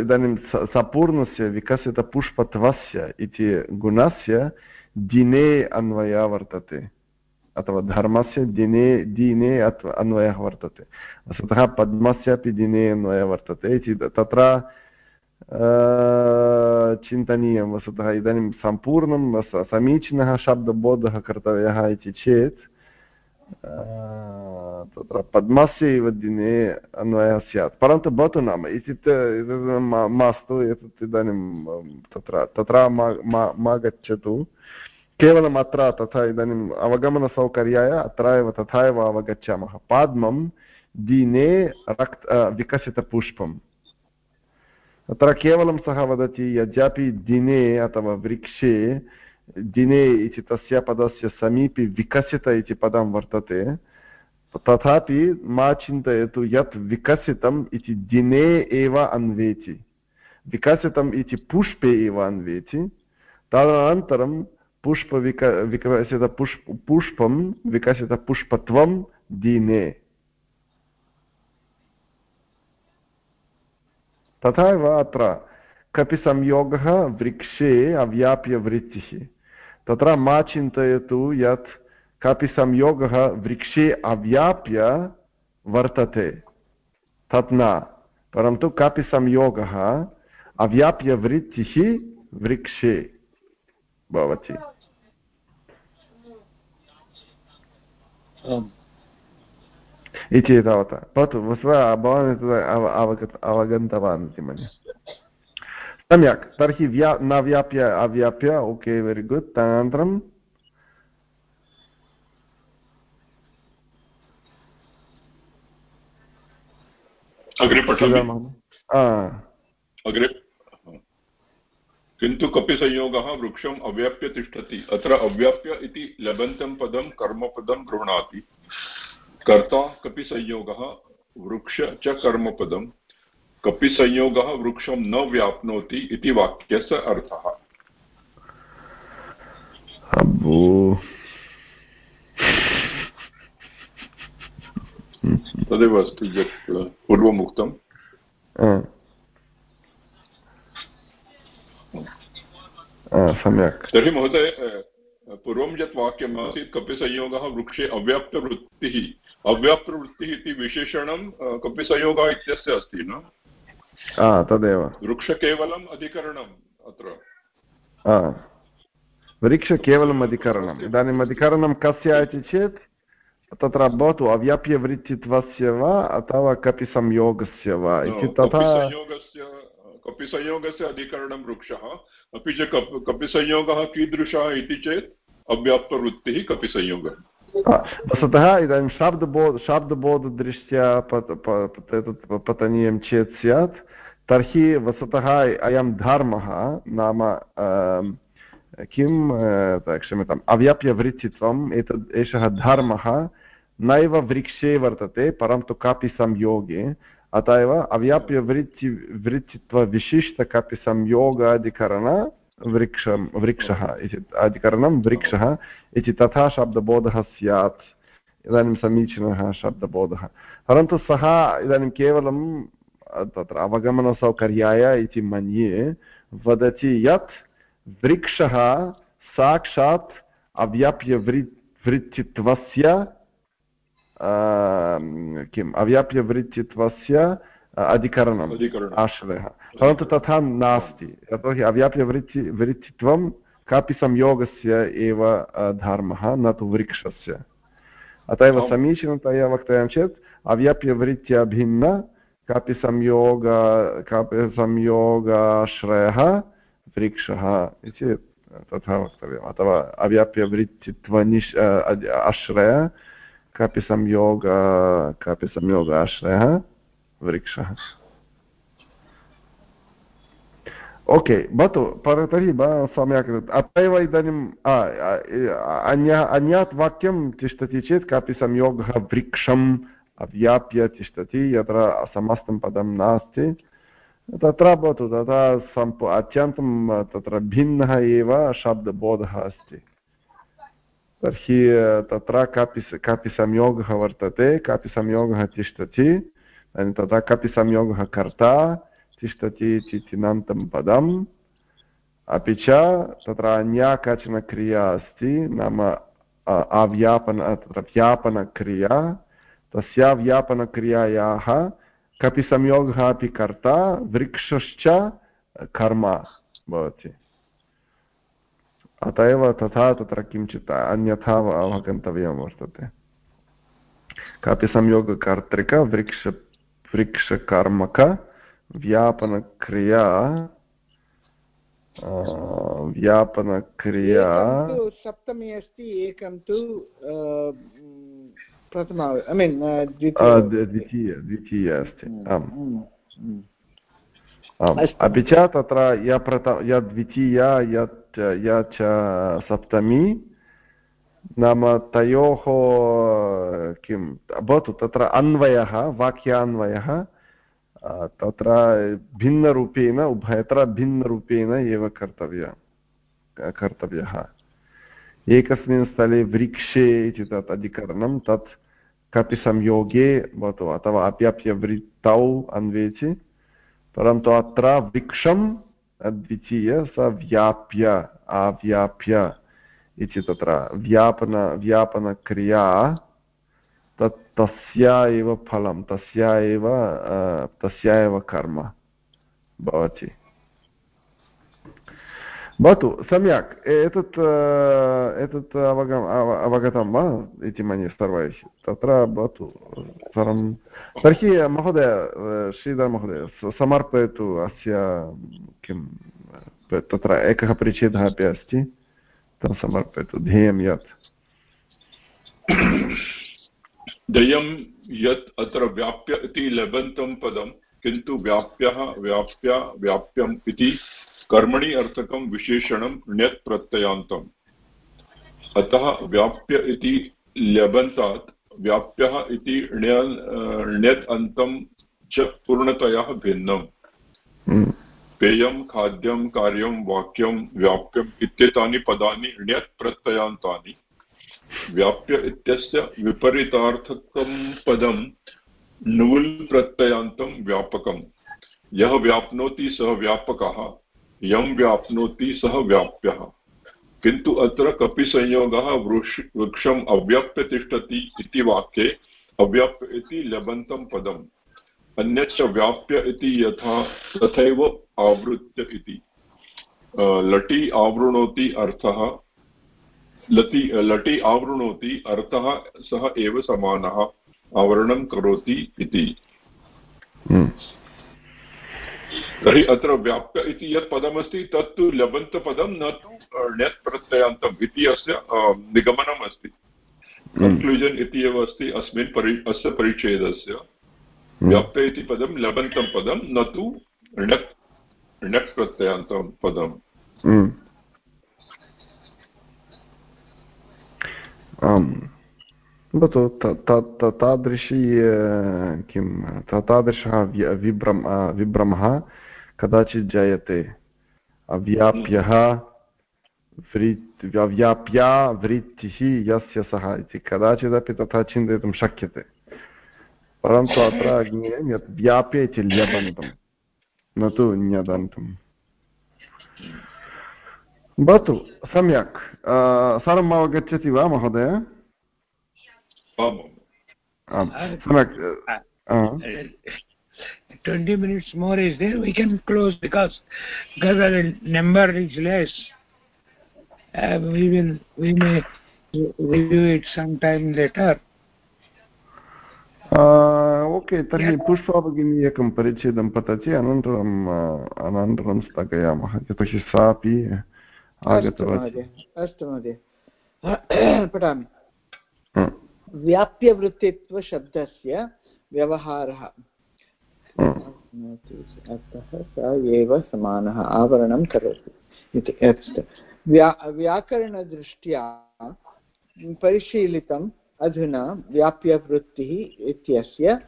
इदानीं सपूर्णस्य विकसितपुष्पत्वस्य इति गुणस्य दिने अन्वयः वर्तते। अथवा धर्मस्य दिने दिने अन्वयः वर्तते। वस्तुतः पद्मस्यापि दिने अन्वयः वर्तते इति तत्र चिन्तनीयं। वस्तुतः इदानीं सम्पूर्णं समीचीनः शब्दबोधः कर्तव्यः इति चेत् तत्र पद्मस्य एव दिने अन्वयः स्यात् परन्तु भवतु नाम इत्युक्ते मास्तु एतत् इदानीं तत्र तत्र मा गच्छतु केवलम् अत्र तथा इदानीम् अवगमनसौकर्याय अत्र एव तथा एव अवगच्छामः पाद्मं दिने रक्त विकसितपुष्पं तत्र केवलं सः वदति यद्यपि दिने अथवा वृक्षे दिने इति तस्य पदस्य समीपे विकसित इति पदं वर्तते। तथापि मा चिन्तयतु यत् विकसितम् इति दिने एव अन्वेचि। विकसितम् इति पुष्पे एव अन्वेचि। तदनन्तरं पुष्पविक विकसितपुष्प पुष्पं विकसितपुष्पत्वं दिने। तथा एव अत्र कपि संयोगः वृक्षे अव्याप्यवृत्तिः तत्र मा चिन्तयतु यत् कापि संयोगः वृक्षे अव्याप्य वर्तते तत् न परन्तु कापि संयोगः अव्याप्यवृत्तिः वृक्षे भवति इति तावता भवतु भवान् अवगत अवगन्तवान् इति मन्ये सम्यक् तर्हि व्या न व्याप्य अव्याप्य ओके वेरि गुड् तदनन्तरं किन्तु कपिसंयोगः वृक्षम् अव्याप्य तिष्ठति अत्र अव्याप्य इति लबन्तं पदं कर्मपदं गृह्णाति कर्ता कपिसंयोगः वृक्ष च कर्मपदं कपिसंयोगः वृक्षं न व्याप्नोति इति वाक्यस्य अर्थः। तदेव अस्ति यत् पूर्वमुक्तम् सम्यक्। तर्हि महोदय पूर्वं यत् वाक्यम् आसीत् कपिसंयोगः वृक्षे अव्याप्तवृत्तिः। अव्याप्तवृत्तिः इति विशेषणं कपिसंयोगः इत्यस्य अस्ति न? तदेव वृक्ष केवलम् अधिकरणम् अत्र वृक्ष केवलम् अधिकरणम् इदानीम् अधिकरणं कस्य इति चेत् तत्र भवतु अव्याप्यवृत्तित्वस्य वा अथवा कपि संयोगस्य वा इति तथा कपिसंयोगस्य अधिकरणं वृक्षः अपि च कपिसंयोगः कीदृशः इति चेत् अव्याप्तवृत्तिः कपिसंयोगः वस्तुतः इदानीं शाब्दबोध शाब्दबोधदृष्ट्या पतनीयं चेत् स्यात् तर्हि वस्तुतः अयं धर्मः नाम किं क्षम्यताम्, अव्याप्यवृत्तित्वम्, एतद्, एषः धर्मः नैव वृक्षे वर्तते, परन्तु कापि संयोगे, अत एव अव्याप्यवृत्ति वृत्तित्वविशिष्टकापि संयोगाधिकरण वृक्षं, वृक्षः इति अधिकरणं वृक्षः इति तथा शब्दबोधः स्यात्, इदानीं समीचीनः शब्दबोधः। परन्तु सः इदानीं केवलं तत्र अवगमनसौकर्याय इति मन्ये वदति यत् वृक्षः साक्षात् अव्याप्यवृ वृत्तित्वस्य किम् अव्याप्यवृत्तित्वस्य अधिकरणम् आश्रयः। परन्तु तथा नास्ति। यतोहि अव्याप्यवृत्ति वृत्तित्वं कापि संयोगस्य एव धर्मः न तु वृक्षस्य। अत एव समीचीनतया वक्तव्यं चेत् अव्याप्यवृत्त्या भिन्न कापि संयोग कापि संयोगाश्रयः वृक्षः इति तथा वक्तव्यम् अथवा अव्याप्यवृत्तित्वनिश् आश्रय कापि संयोग कापि संयोगाश्रयः वृक्षः ओके भवतु तर्हि सम्यक् अत एव इदानीम् अन्य अन्यात् वाक्यं तिष्ठति चेत् कापि संयोगः वृक्षम् अव्याप्य तिष्ठति यत्र समस्तं पदं नास्ति, तत्र भवतु, तथा सम्प, अत्यन्तं, तत्र भिन्नः एव शब्दबोधः अस्ति। तर्हि, तत्र कापि कापि संयोगः वर्तते, कापि संयोगः तिष्ठति तथा कापि संयोगः कर्ता तिष्ठति इति चिनन्तं पदम् अपि च, तत्र अन्या काचन क्रिया अस्ति, नाम अव्यापन, तत्र व्यापनक्रिया। तस्या व्यापनक्रियायाः कपि संयोगः अपि कर्ता वृक्षश्च कर्म भवति। अत एव तथा तत्र किञ्चित् अन्यथा अवगन्तव्यं वर्तते। कापि संयोगकर्तृक वृक्ष वृक्षकर्मक व्यापनक्रिया व्यापनक्रिया सप्तमी अस्ति, एकं तु प्रथमा ऐ मीन् द्वितीय द्वितीय अस्ति आम् अपि च तत्र य प्रथ यद्वितीया यत् य च सप्तमी नाम तयोः किं भवतु तत्र अन्वयः वाक्यान्वयः तत्र भिन्नरूपेण उभयत्र भिन्नरूपेण एव कर्तव्य कर्तव्यः एकस्मिन् स्थले वृक्षे इति तत् अधिकरणं, तत् कपि संयोगे भवतु, अथवा अप्याप्यवृत्तौ अन्वेचि। परन्तु अत्र वृक्षं द्वितीय स व्याप्य आव्याप्य इति तत्र व्यापन, व्यापनक्रिया। तत् तस्या एव फलं, तस्या एव तस्या एव कर्म भवति। भवतु सम्यक् एतत् एतत् अवगम अवगतं वा इति मन्ये सर्वैः तत्र भवतु सर्वं तर्हि महोदय श्रीधरमहोदय समर्पयतु अस्य किं तत्र एकः परिच्छेदः अपि अस्ति तं समर्पयतु ध्येयं यत् ध्येयं यत् अत्र व्याप्य इति लबन्तं पदं किन्तु व्याप्यः व्याप्य व्याप्यम् इति कर्मणि अर्थकं विशेषणं ण्यत् प्रत्ययान्तम् अतः व्याप्य इति लबन्तात् व्याप्यः इति ण्यत् अन्तं च पूर्णतया भिन्नम् हम्म। पेयं खाद्यं कार्यं वाक्यं व्याप्यम् इत्येतानि पदानि ण्यत् प्रत्ययान्तानि। व्याप्य इत्यस्य विपरीतार्थकं पदं नुल् प्रत्ययान्तं व्यापकम्। यः व्याप्नोति सः व्यापकः। यं व्याप्नोति सः व्याप्यः। किन्तु अत्र कपिसंयोगः वृक्ष, वृक्षम् अव्याप्य तिष्ठति इति वाक्ये अव्याप्य इति लबन्तं पदम्। अन्यच्च व्याप्य इति यथा तथैव आवृत्य इति। लटि आवृणोति अर्थः, लति, लटि आवृणोति अर्थः सः एव समानः, आवरणं करोति इति। हम्म। तर्हि अत्र व्याप्य इति यत् पदमस्ति तत्तु लबन्तपदं न तु ण्यत् प्रत्ययान्तम् इति अस्य निगमनम् अस्ति कन्क्लूजन्। इति एव अस्ति अस्मिन् परि अस्य परिच्छेदस्य हम्म। व्याप्य इति पदं लबन्तं पदं न तु ण्यत् ण्यक् प्रत्ययान्तं पदम् हम्म। आम् भवतु तादृशी किं तादृशः विभ्रम विभ्रमः कदाचित् जायते अव्याप्यः अव्याप्या वृत्तिः यस्य सः इति कदाचिदपि तथा चिन्तयितुं शक्यते परन्तु अत्र ज्ञेयं यत् व्याप्य इति ल्यबन्तं न तु न्यदन्तम् भवतु सम्यक् सर्वम् अवगच्छति वा महोदय 20 minutes more is there we can close because because the number is less uh, we will we may review it sometime later okay तर्हि पुष्पा भगिनी एकं परिच्छेदं पतति अनन्तरम् अनन्तरं स्थगयामः यतोहि सापि आगतवती अस्तु महोदय पठामि व्याप्यवृत्तित्वशब्दस्य व्यवहारः। अतः स एव समानः, आवरणं करोति। इति व्या, व्याकरणदृष्ट्या परिशीलितम् अधुना व्याप्यवृत्तिः इत्यस्य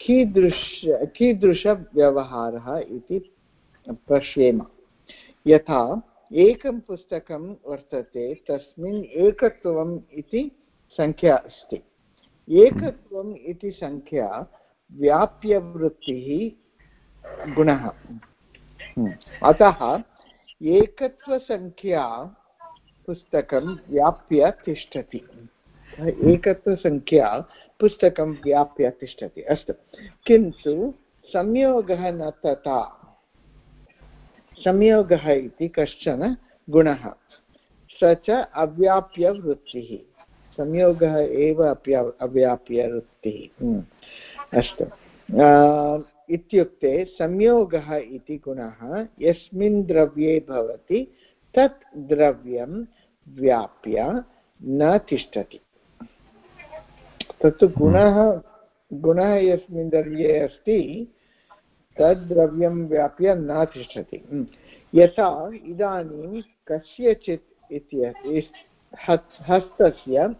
कीदृश, कीदृशव्यवहारः इति पश्येम। यथा, एकं पुस्तकं वर्तते, तस्मिन् एकत्वम् इति सङ्ख्या अस्ति। एकत्वम् इति सङ्ख्या व्याप्यवृत्तिः गुणः। हम्म। अतः एकत्वसङ्ख्या पुस्तकं व्याप्य तिष्ठति। एकत्वसङ्ख्या पुस्तकं व्याप्य तिष्ठति। अस्तु। किन्तु संयोगः न तथा। संयोगः इति कश्चन गुणः। स च अव्याप्यवृत्तिः। संयोगः एव अप्या अव्याप्यवृत्तिः हम्म। अस्तु इत्युक्ते संयोगः इति गुणः यस्मिन् द्रव्ये भवति, तत् द्रव्यं व्याप्य न तिष्ठति तत्तु गुणः गुणः यस्मिन् द्रव्ये अस्ति, तद् द्रव्यं व्याप्य न तिष्ठति हम्म। यथा इदानीं कस्यचित् इति हस्तस्य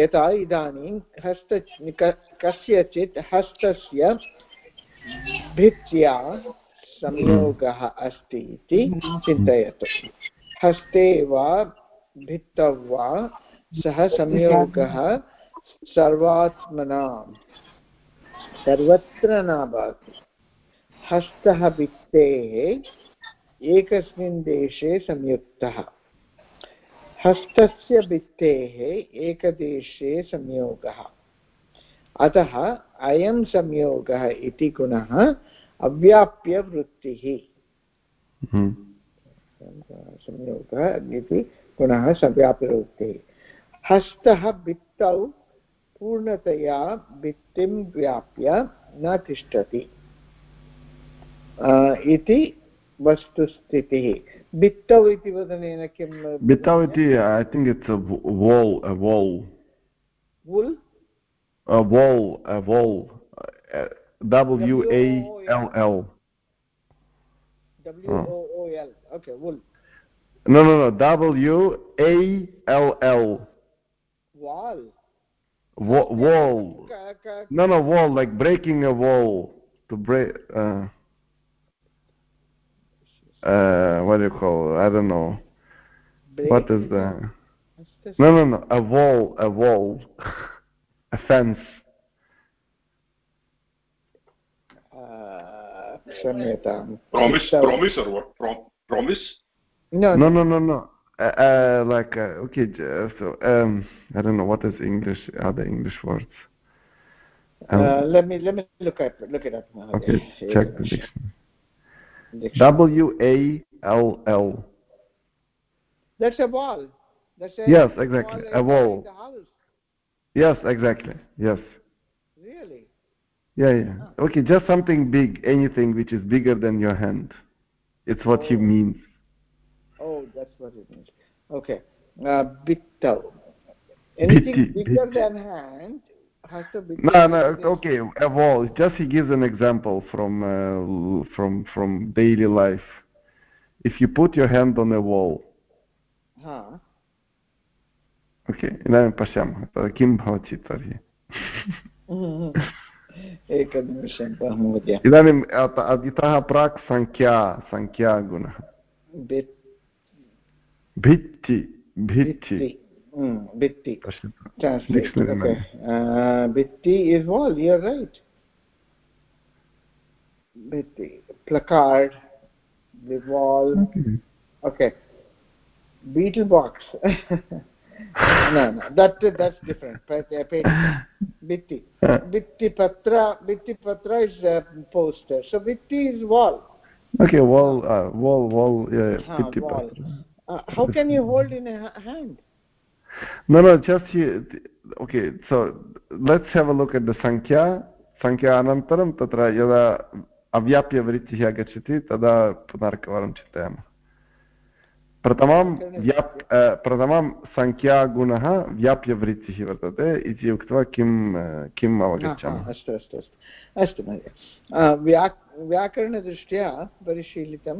यथा इदानीं हस्त कस्यचित् हस्तस्य भित्त्या संयोगः अस्ति इति चिन्तयतु। हस्ते वा भित्तौ वा सः संयोगः सर्वात्मना, सर्वत्र न भाति हस्तः भित्तेः एकस्मिन् देशे संयुक्तः। हस्तस्य भित्तेः एकदेशे संयोगः। अतः अयं संयोगः इति गुणः अव्याप्यवृत्तिः हम्म। संयोगः इति गुणः सव्याप्यवृत्तिः हस्तः भित्तौ पूर्णतया भित्तिं व्याप्य न तिष्ठति। इति वस्तुस्थितिः। भित्तौ इति वदनेन किं भित्तौ इति I think it's wall wall wall wall wall W A L L W O O L. Okay, wool. No, no, no. W A L L. Wall. wall. No, no, wall. Like breaking a wall. To break. Uh, uh, what do you call? It? I don't know. Break what is the? No, no, no. A wall. A wall. a fence. क्षम्यताम् promise promise or what Prom promise no no no no no uh, uh, like uh, okay uh, so um i don't know what is english other english words um, uh, let me let me look at look it up now. okay check the dictionary w a l l. That's a wall that's a yes exactly. wall a wall. yes exactly. Yes. Really? Yeah yeah. Okay just something big anything which is bigger than your hand. It's what oh. he means. Oh that's what it means. Okay. Uh bittal anything Bitti, bigger Bitti. than hand has to be no no okay a wall just he gives an example from uh, from from daily life if you put your hand on a wall huh okay इदानीं पश्यामः किं भवति तर्हि एकनिमिषं महोदय इदानीम् इतः प्राक् सङ्ख्या सङ्ख्यागुणः भित्ति भित्ति Hmm, bitti okay. Uh, bitti is wall you're right. Bitti placard the wall. Okay, okay. beetle box no no that that's different. Bitti bitti uh. patra bitti patra is a poster. So bitti is wall. Okay wall uh, wall wall uh, bitti wall. Uh, how can you hold in a hand? No no, just here okay, so let's have a look at the sankhya. Sankhya anantaram, tatra yada अव्याप्यवृत्तिः आगच्छति तदा पुनरेकवारं चिन्तयामः प्रथमं व्याप् प्रथमं सङ्ख्यागुणः व्याप्यवृत्तिः वर्तते इति उक्त्वा किं किम् अवगच्छामः अस्तु अस्तु अस्तु अस्तु महोदय व्या व्याकरणदृष्ट्या परिशीलितं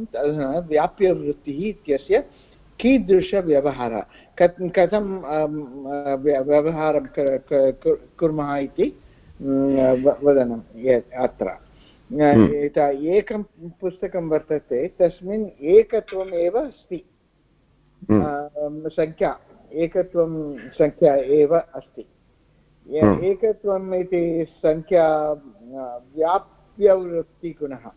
व्याप्यवृत्तिः इत्यस्य कीदृशव्यवहारः कथं व्यवहारं कुर्मः इति वदनं अत्र. एकं पुस्तकं वर्तते तस्मिन् एकत्वम् एव अस्ति. हम्म। सङ्ख्या एकत्वं सङ्ख्या एव अस्ति. हम्म। एकत्वम् इति सङ्ख्या व्याप्यवृत्तिगुणः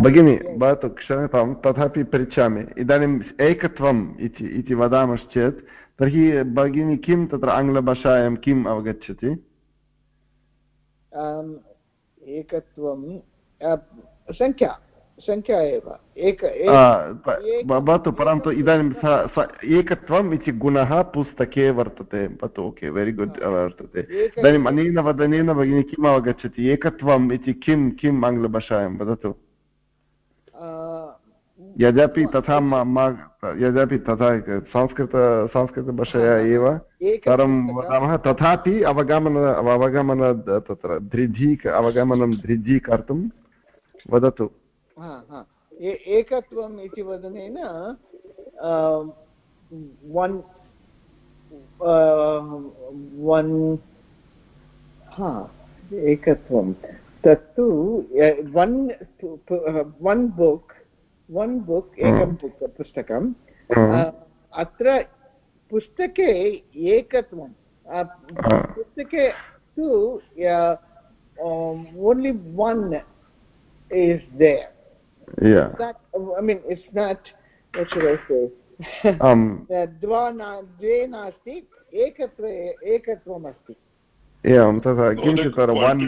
भगिनि भवतु क्षम्यतां तथापि पृच्छामि इदानीम् एकत्वम् इति इति वदामश्चेत् तर्हि भगिनी किं तत्र आङ्ग्लभाषायां किम् अवगच्छति एकत्वं सङ्ख्या सङ्ख्या एव एक भवतु परन्तु इदानीं एकत्वम् इति गुणः पुस्तके वर्तते भवतु ओके वेरि गुड् वर्तते इदानीम् अनेन वदनेन भगिनी किम् अवगच्छति एकत्वम् इति किं किम् आङ्ग्लभाषायां वदतु यद्यपि तथा यद्यपि तथा संस्कृत संस्कृतभाषया एव परं वदामः तथापि अवगमन अवगमन तत्र धृजी अवगमनं धृजीकर्तुं वदतु। एकत्वम् इति वदनेन वन् वन् एकत्वं तत्तु one one book one book एकं पुस्तकम् अत्र पुस्तके एकत्वं पुस्तके तु only one is there. Yeah. That i mean it's not what should i say? Um द्वा द्वे नास्ति एकत्र एकत्वम् अस्ति एवं तथा किञ्चित् वन्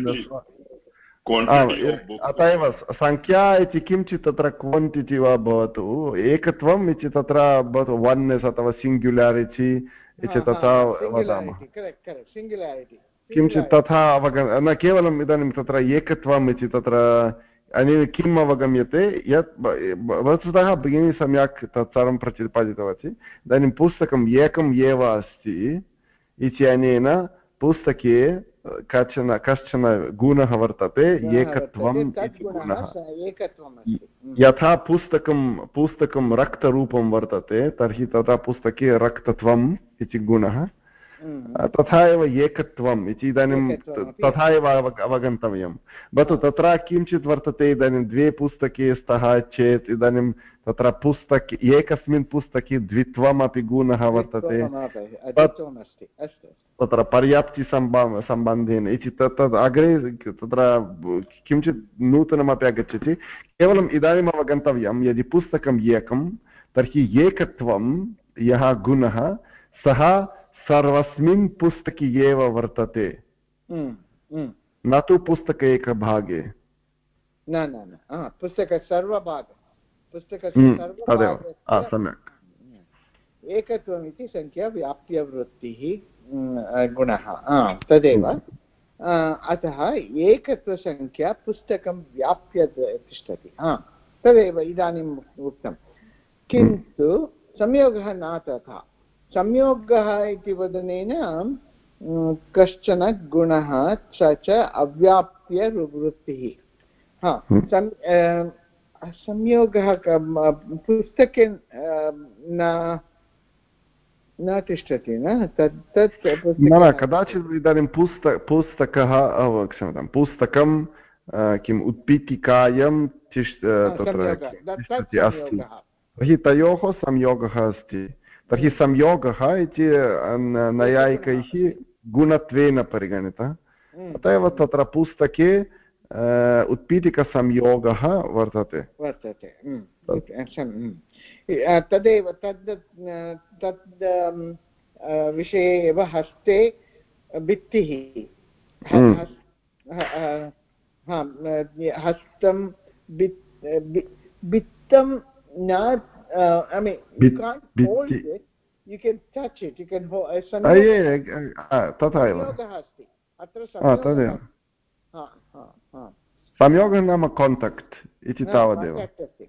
अत एव सङ्ख्या इति किञ्चित् तत्र क्वण्टिटि वा भवतु एकत्वम् इति तत्र भवतु वन्नेस् अथवा सिङ्ग्युलारिटि इति तथा वदामः किञ्चित् तथा अवग न केवलम् इदानीं तत्र एकत्वम् इति तत्र अनेन किम् अवगम्यते यत् वस्तुतः भगिनी सम्यक् तत् सर्वं प्रतिपादितवती इदानीं पुस्तकम् एकम् एव अस्ति इति अनेन पुस्तके कश्चन कश्चन गुणः वर्तते एकत्वम् इति गुणः यथा पुस्तकं पुस्तकं रक्तरूपं वर्तते तर्हि तथा पुस्तके रक्तत्वम् इति गुणः। तथा एव एकत्वम् इति इदानीं तथा एव अवगन्तव्यं भवतु तत्र किञ्चित् वर्तते इदानीं द्वे पुस्तके स्तः चेत् इदानीं तत्र पुस्तके एकस्मिन् पुस्तके द्वित्वमपि गुणः वर्तते। तत्र पर्याप्तिसम्बा सम्बन्धेन इति तत् अग्रे तत्र किञ्चित् नूतनमपि आगच्छति। केवलम् इदानीम् अवगन्तव्यं यदि पुस्तकम् एकं तर्हि एकत्वं यः गुणः सः सर्वस्मिन् पुस्तके एव वर्तते। हम्म, हम्म। न तु पुस्तक एकभागे। न न न। पुस्तक सर्वभाग। पुस्तकस्य हम्म, सम्यक्। एकत्वम् इति सङ्ख्या व्याप्यवृत्तिः गुणः। तदेव। अतः एकत्वसङ्ख्या पुस्तकं व्याप्य तिष्ठति। तदेव इदानीम् उक्तं। किन्तु संयोगः न तथा संयोगः इति वदनेन कश्चन गुणः स च अव्याप्य वृत्तिः हा। संयोगः पुस्तके न न तिष्ठति न? तत् तत् न कदाचित् इदानीं पुस्त पुस्तकः क्षम्यतां पुस्तकं किम् उत्पीठिकायां तिष्ठ तत्र अस्ति। तर्हि तयोः संयोगः अस्ति। तर्हि संयोगः इति नैयायिकैः गुणत्वेन परिगणितः। अत एव तत्र पुस्तके उत्पीठिकसंयोगः वर्तते वर्तते। तदेव तद् तद् विषये एव हस्ते भित्तिः। हस्तं भित्तं न uh, I mean, you can't hold it. You can touch it. You can hold. तथा एव तदेव संयोगः नाम काण्टाक्ट् इति तावदेव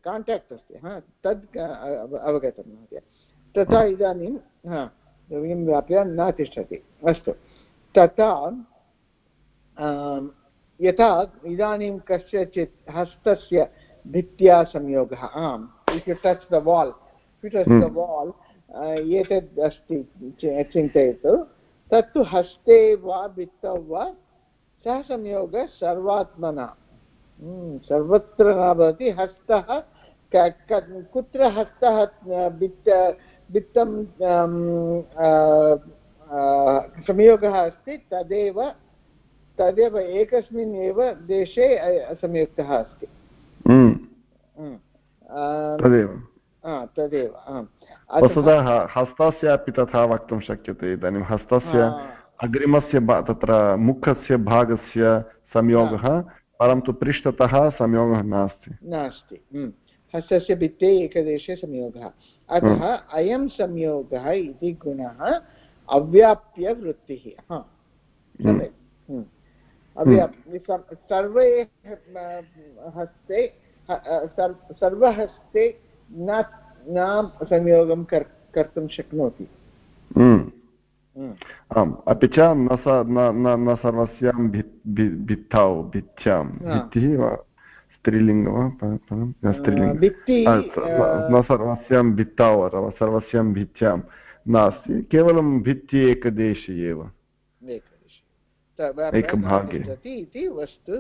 काण्टाक्ट् अस्ति हा तद् अवगतं महोदय तथा इदानीं हा व्याप्य न तिष्ठति अस्तु तथा यथा इदानीं कस्यचित् हस्तस्य भित्त्या संयोगः आम् if you touch the wall if you touch hmm. the wall एतद् अस्ति चिन्तयतु तत्तु हस्ते वा भित्तौ वा सः संयोगः सर्वात्मना सर्वत्र न भवति हस्तः कुत्र हस्तः भित्त भित्तं संयोगः अस्ति तदेव तदेव एकस्मिन् एव देशे संयुक्तः अस्ति तदेव। तदेव वस्तुतः हस्तस्यापि तथा वक्तुं शक्यते इदानीं। हस्तस्य अग्रिमस्य तत्र मुखस्य भागस्य संयोगः परन्तु पृष्ठतः संयोगः नास्ति। नास्ति हस्तस्य भित्ते एकदेशे संयोगः। अतः अयं संयोगः इति गुणः अव्याप्यवृत्तिः अव्याप् सर्वे हस्ते सर्वहस्ते न संयोगं कर् कर्तुं शक्नोति। हम्म। हम्म। आम् अपि च न न सर्वस्यां भित्तौ भित्त्यां भित्तिः वा स्त्रीलिङ्ग वा? स्त्रीलिङ्ग। न सर्वस्यां भित्तौ अथवा सर्वस्यां भित्त्यां नास्ति केवलं भित्ति एकदेशे एव। एकभागे। इति वस्तु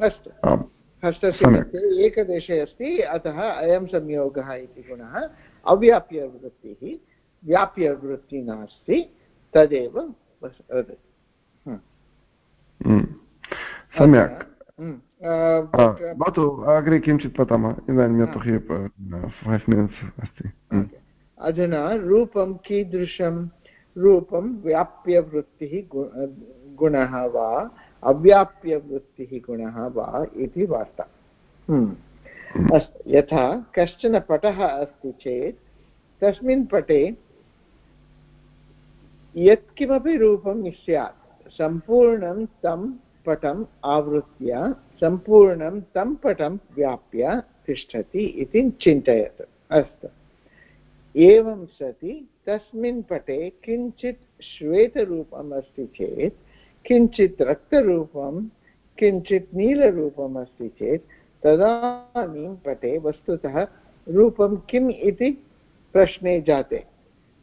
अस्तु। हस्तस्य मध्ये एकदेशे अस्ति अतः अयं संयोगः इति गुणः। अव्याप्यवृत्तिः व्याप्यवृत्तिः नास्ति तदेव वदति। सम्यक्। भवतु अग्रे किञ्चित् पठामः इदानीं यतोहि फैव् मिनिट्स् अस्ति। अधुना रूपं कीदृशं? रूपं व्याप्यवृत्तिः गुणः वा? अव्याप्यवृत्तिः गुणः वा इति वार्ता। हम्म। अस्तु यथा कश्चन पटः अस्ति चेत् तस्मिन् पटे यत्किमपि रूपं स्यात् सम्पूर्णं तं पटम् आवृत्य सम्पूर्णं तं पटं व्याप्य तिष्ठति इति चिन्तयतु। अस्तु। एवं सति तस्मिन् पटे किञ्चित् श्वेतरूपम् अस्ति चेत् किञ्चित् रक्तरूपं, किञ्चित् नीलरूपम् अस्ति चेत्, तदानीं पटे वस्तुतः रूपं किम् इति प्रश्ने जाते।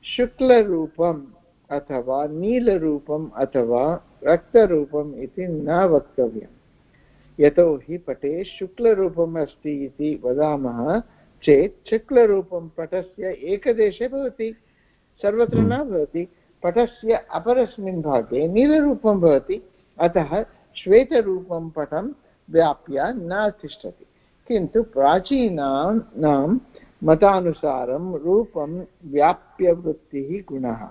शुक्लरूपम् अथवा नीलरूपम् अथवा रक्तरूपम् इति न वक्तव्यम्। यतोहि पटे शुक्लरूपम् अस्ति इति वदामः चेत् शुक्लरूपं पटस्य एकदेशे भवति, सर्वत्र न भवति। पटस्य अपरस्मिन् भागे नीलरूपं भवति, अतः श्वेतरूपं पटं व्याप्य न तिष्ठति। किन्तु प्राचीनानां मतानुसारं रूपं व्याप्यवृत्तिः गुणः।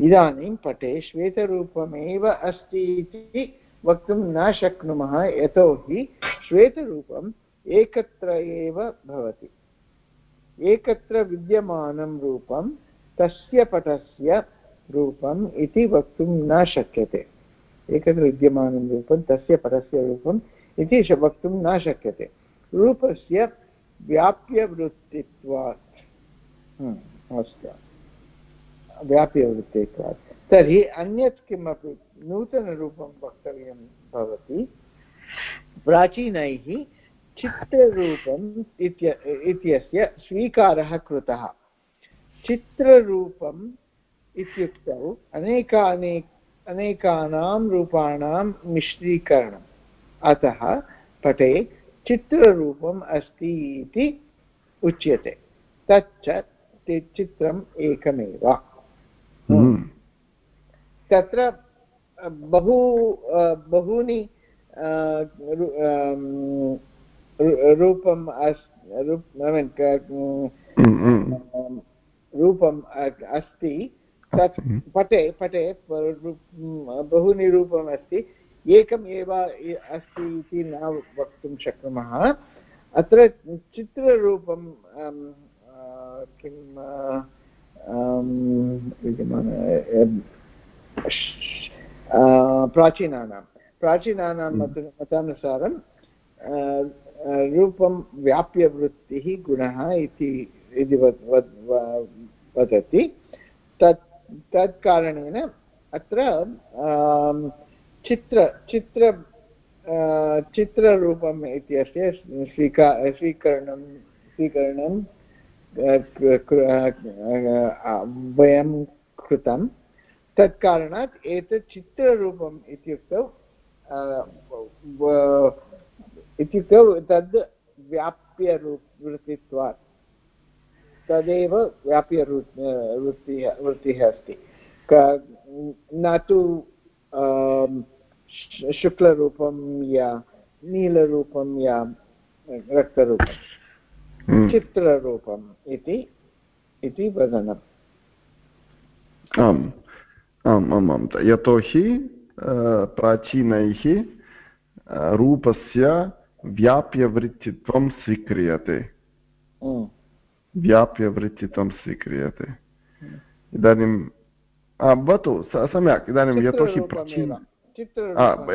इदानीं पटे श्वेतरूपमेव अस्ति इति वक्तुं न शक्नुमः, यतोहि श्वेतरूपम् एकत्र एव भवति। एकत्र विद्यमानं रूपं तस्य पटस्य रूपम् इति वक्तुं न शक्यते। एकत्र विद्यमानं रूपं तस्य पटस्य रूपम् इति वक्तुं न शक्यते। रूपस्य व्याप्यवृत्तित्वात्। हम्म, अस्तु। व्याप्यवृत्तित्वात्। तर्हि अन्यत् किमपि नूतनरूपं वक्तव्यं भवति प्राचीनैः चित्ररूपम् इत्य इत्यस्य स्वीकारः कृतः। चित्ररूपम् इत्युक्तौ अनेकानि अनेकानां रूपाणां मिश्रीकरणम्। अतः पटे चित्ररूपम् अस्ति इति उच्यते। तच्च चित्रम् एकमेव। हम्म। तत्र बहु बहूनि रूपम् अस् रूपम् अस्ति। तत् पटे पटे बहूनि रूपम् अस्ति। एकम् एव अस्ति इति न वक्तुं शक्नुमः। अत्र चित्ररूपं किं प्राचीनानां। प्राचीनानां मत मतानुसारं रूपं व्याप्यवृत्तिः गुणः इति वदति. तत् तत् कारणेन अत्र चित्र चित्र चित्ररूपम् इत्यस्य स्वीका, स्वीकरणं स्वीकरणं वयं कृतं. तत्कारणात् एतत् चित्ररूपम् इत्युक्तौ इत्युक्तौ तद् व्याप्यवृत्तित्वात् तदेव व्याप्यवृ वृत्तिः वृत्तिः अस्ति। न तु शुक्लरूपं या नीलरूपं या रक्तरूपं। हम्म। चित्ररूपम् इति इति वदनम् आम् आम् आम् आम्। यतोहि प्राचीनैः रूपस्य व्याप्यवृत्तित्वं स्वीक्रियते। व्याप्यवृत्तित्वं स्वीक्रियते इदानीं भवतु सम्यक् इदानीं यतोहि प्राचीन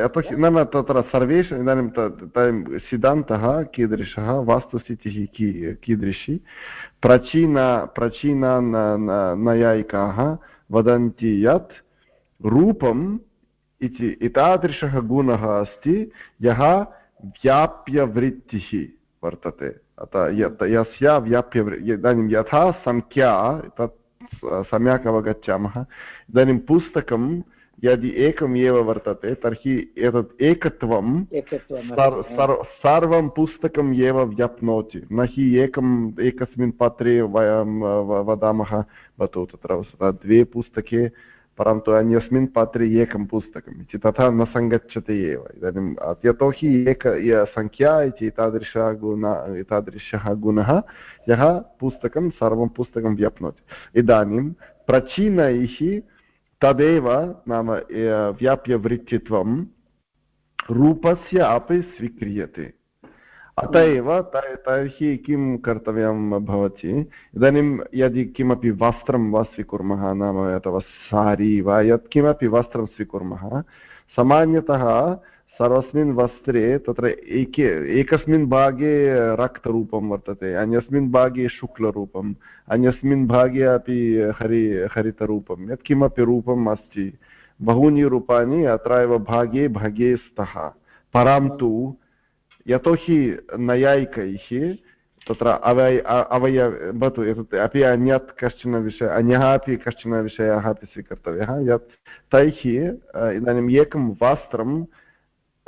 यतोहि न न तत्र सर्वेषु इदानीं सिद्धान्तः कीदृशः वास्तुस्थितिः की कीदृशी प्राचीन प्राचीना नैयायिकाः वदन्ति यत् रूपम् इति एतादृशः गुणः अस्ति यः व्याप्यवृत्तिः वर्तते अतः यस्य व्याप्यवृ इदानीं यथा सङ्ख्या तत् सम्यक् अवगच्छामः इदानीं पुस्तकं यदि एकम् एव वर्तते तर्हि एतत् एकत्वं सर्वं पुस्तकम् एव व्याप्नोति न हि एकम् एकस्मिन् पत्रे वयं वदामः भवतु तत्र द्वे पुस्तके परन्तु अन्यस्मिन् पात्रे एकं पुस्तकम् इति, तथा न सङ्गच्छति एव। इदानीं यतोहि एक सङ्ख्या इति एतादृशः गुण एतादृशः गुणः, यः पुस्तकं, सर्वं पुस्तकं व्याप्नोति। इदानीं प्राचीनैः तदेव नाम व्याप्यवृत्तित्वं रूपस्य अपि स्वीक्रियते। अत एव तर्हि किं कर्तव्यं भवति? इदानीं यदि किमपि वस्त्रं वा स्वीकुर्मः नाम अथवा सारी वा यत्किमपि वस्त्रं स्वीकुर्मः सामान्यतः सर्वस्मिन् वस्त्रे तत्र एके एकस्मिन् भागे रक्तरूपं वर्तते अन्यस्मिन् भागे शुक्लरूपम् अन्यस्मिन् भागे अपि हरि हरितरूपं यत्किमपि रूपम् अस्ति बहूनि रूपाणि अत्र एव भागे भागे स्तः परन्तु यतोहि नैयायिकैः तत्र अवय अवय भवतु एतत् अपि अन्यत् कश्चन विषयः अन्यः अपि कश्चन विषयः अपि स्वीकर्तव्यः यत् तैः इदानीम् एकं वस्त्रं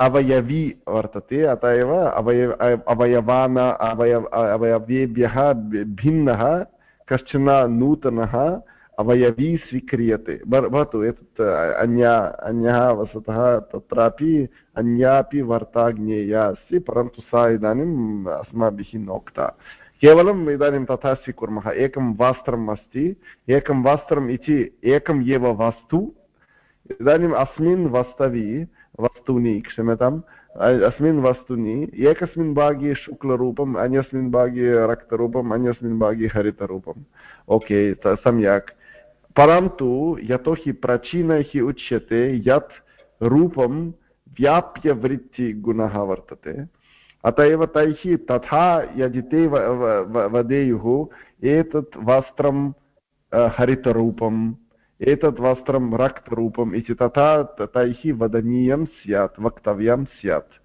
अवयवी वर्तते अत एव अवयव अवयवान अवयव अवयवेभ्यः भिन्नः कश्चन नूतनः अवयवी स्वीक्रियते भवतु, एतत्, अन्या, अन्यः वस्तुतः तत्रापि अन्यापि वार्ता ज्ञेया अस्ति, परन्तु सा इदानीम् अस्माभिः नोक्ता। केवलम् इदानीं तथा स्वीकुर्मः। एकं वस्त्रम् अस्ति, एकं वस्त्रम् इति एकम् एव वस्तु। इदानीम् अस्मिन् वस्तवि, वस्तूनि, क्षम्यताम् अस्मिन् वस्तुनि, एकस्मिन् भागे शुक्लरूपम्, अन्यस्मिन् भागे रक्तरूपम्, अन्यस्मिन् भागे हरितरूपम्। ओके सम्यक्। परन्तु यतोहि प्राचीनैः उच्यते यत् रूपं व्याप्यवृत्तिगुणः वर्तते अत एव तैः तथा यदि ते वदेयुः एतत् वस्त्रं हरितरूपम् एतत् वस्त्रं रक्तरूपम् इति तथा तैः वदनीयं स्यात् वक्तव्यं स्यात्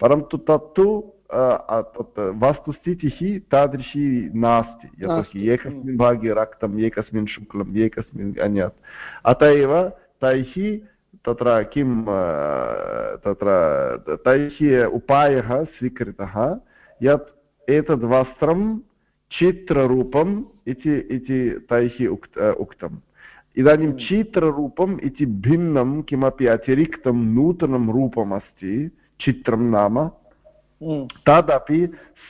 परन्तु तत्तु तत् वस्तुस्थितिः तादृशी नास्ति यतोहि एकस्मिन् भागे रक्तम् एकस्मिन् शुक्लम् एकस्मिन् अन्यत् अत एव तैः तत्र किं तत्र तैः उपायः स्वीकृतः यत् एतद् वस्त्रं चित्ररूपम् इति तैः उक्त उक्तम् इदानीं चित्ररूपम् इति भिन्नं किमपि अतिरिक्तं नूतनं रूपम् अस्ति चित्रं नाम। तदपि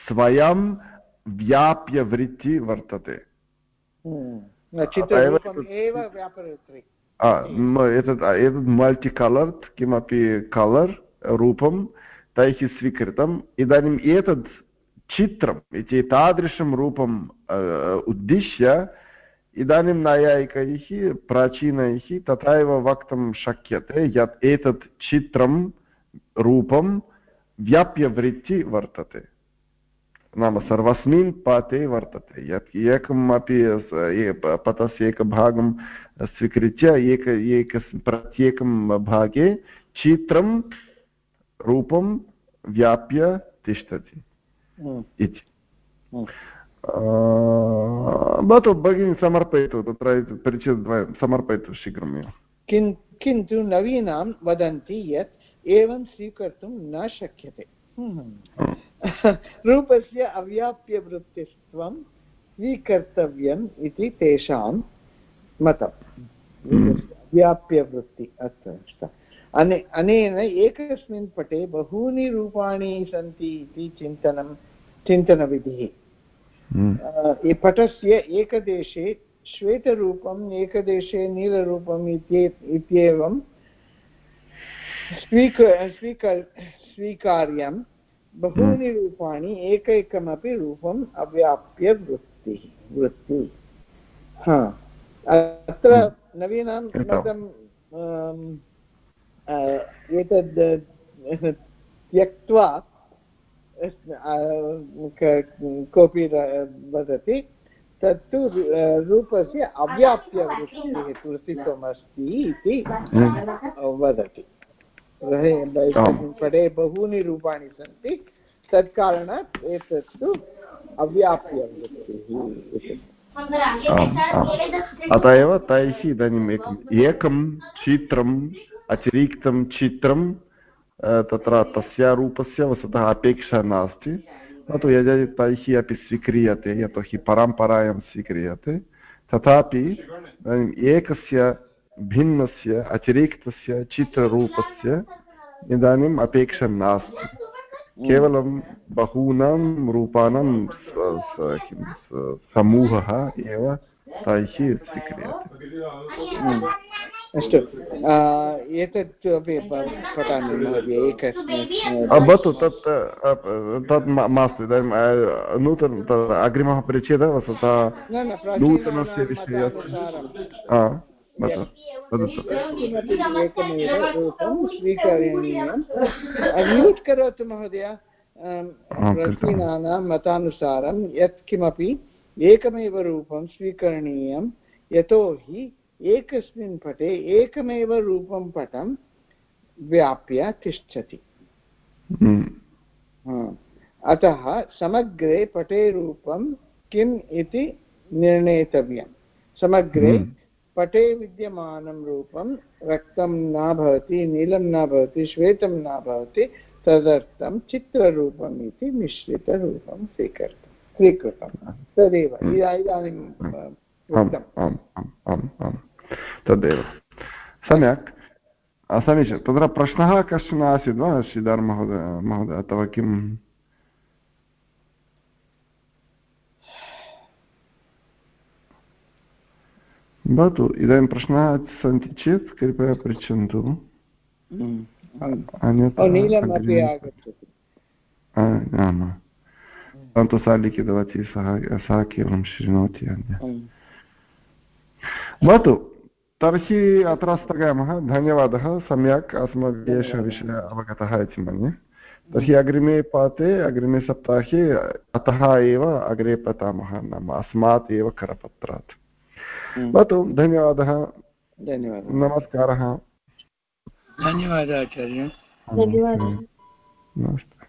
स्वयं व्याप्यवृत्ति वर्तते। हम्म। एतत् एतत् मल्टि कलर् किमपि कलर् रूपं तैः स्वीकृतम्। इदानीम् एतत् चित्रम् इति तादृशं रूपम् उद्दिश्य इदानीं नैयायिकैः प्राचीनैः तथा एव वक्तुं शक्यते यत् एतत् चित्रं रूपं व्याप्यवृत्ति वर्तते। नाम सर्वस्मिन् पाते वर्तते। यत् एकमपि पथस्य एकभागं स्वीकृत्य एक एक प्रत्येकं भागे चित्रं रूपं व्याप्य तिष्ठति। हम्म। इति। हम्म। भवतु भगिनी समर्पयतु तत्र परिचयद्वयं समर्पयतु शीघ्रमेव। किन् किन्तु नवीनां वदन्ति यत् एवं स्वीकर्तुं न शक्यते। रूपस्य अव्याप्यवृत्तित्वं स्वीकर्तव्यम् इति तेषां मतम् व्याप्यवृत्ति अस्तु अने अनेन एकस्मिन् पटे बहूनि रूपाणि सन्ति इति चिन्तनं चिन्तनविधिः। हम्म। पटस्य एकदेशे श्वेतरूपम् एकदेशे नीलरूपम् इत्येवं स्वीक स्वीक स्वीकार्यं बहूनि हम्म। रूपाणि एकैकमपि रूपम् अव्याप्य वृत्तिः वृत्ति। हा। अत्र हम्म। नवीनां मतं एतद् त्यक्त्वा कोऽपि वदति तत्तु रूपस्य अव्याप्यवृत्तिः वृत्तित्वम् अस्ति इति वदति। पटे बहूनि रूपाणि सन्ति तत्कारणात् एतत्तु अव्याप्यवृत्तिः अत एव तैः इदानीम् एकम् एकं चित्रम् अतिरिक्तं चित्रं तत्र तस्य रूपस्य वस्तुतः अपेक्षा नास्ति। परन्तु यदि तैः अपि स्वीक्रियते यतोहि परम्परायां स्वीक्रियते तथापि एकस्य भिन्नस्य अतिरिक्तस्य चित्ररूपस्य इदानीम् अपेक्षा नास्ति। केवलं बहूनां रूपाणां किं समूहः एव तैः स्वीक्रियते। अस्तु। एतत् अपि पठामि महोदय एकस्मिन् भवतु तत् तत् मास्तु इदानीं नूतन अग्रिमः परिच्छेदः वस्तुतः नूतनस्य विषयस्य एकमेव रूपं स्वीकरणीयं म्यूट् करोतु महोदय प्रश्नानां मतानुसारं यत्किमपि एकमेव रूपं स्वीकरणीयं यतोहि एकस्मिन् पटे एकमेव रूपं पटं व्याप्य तिष्ठति। अतः समग्रे पटे रूपं किम् इति निर्णेतव्यं समग्रे। पटे विद्यमानं रूपं रक्तं न भवति नीलं न भवति श्वेतं न भवति तदर्थं चित्ररूपम् इति मिश्रितरूपं स्वीकृतं। स्वीकृतं तदेव इदानीं तदेव। सम्यक्। समीचीनं तत्र प्रश्नः कश्चन आसीत् वा श्रीधर् महोदय महोदय अथवा किम्? भवतु इदानीं प्रश्नाः सन्ति चेत् कृपया पृच्छन्तु परन्तु सा लिखितवती सः सः केवलं शृणोति अन्य भवतु तर्हि अत्र स्थगयामः धन्यवादः सम्यक् अस्माभिः एषः विषयः अवगतः इति मन्ये तर्हि अग्रिमे पाते अग्रिमे सप्ताहे अतः एव अग्रे पठामः नाम अस्मात् एव करपत्रात्। भवतु धन्यवादः। धन्यवादः। नमस्कारः। धन्यवादः आचार्य। धन्यवादः। नमस्ते।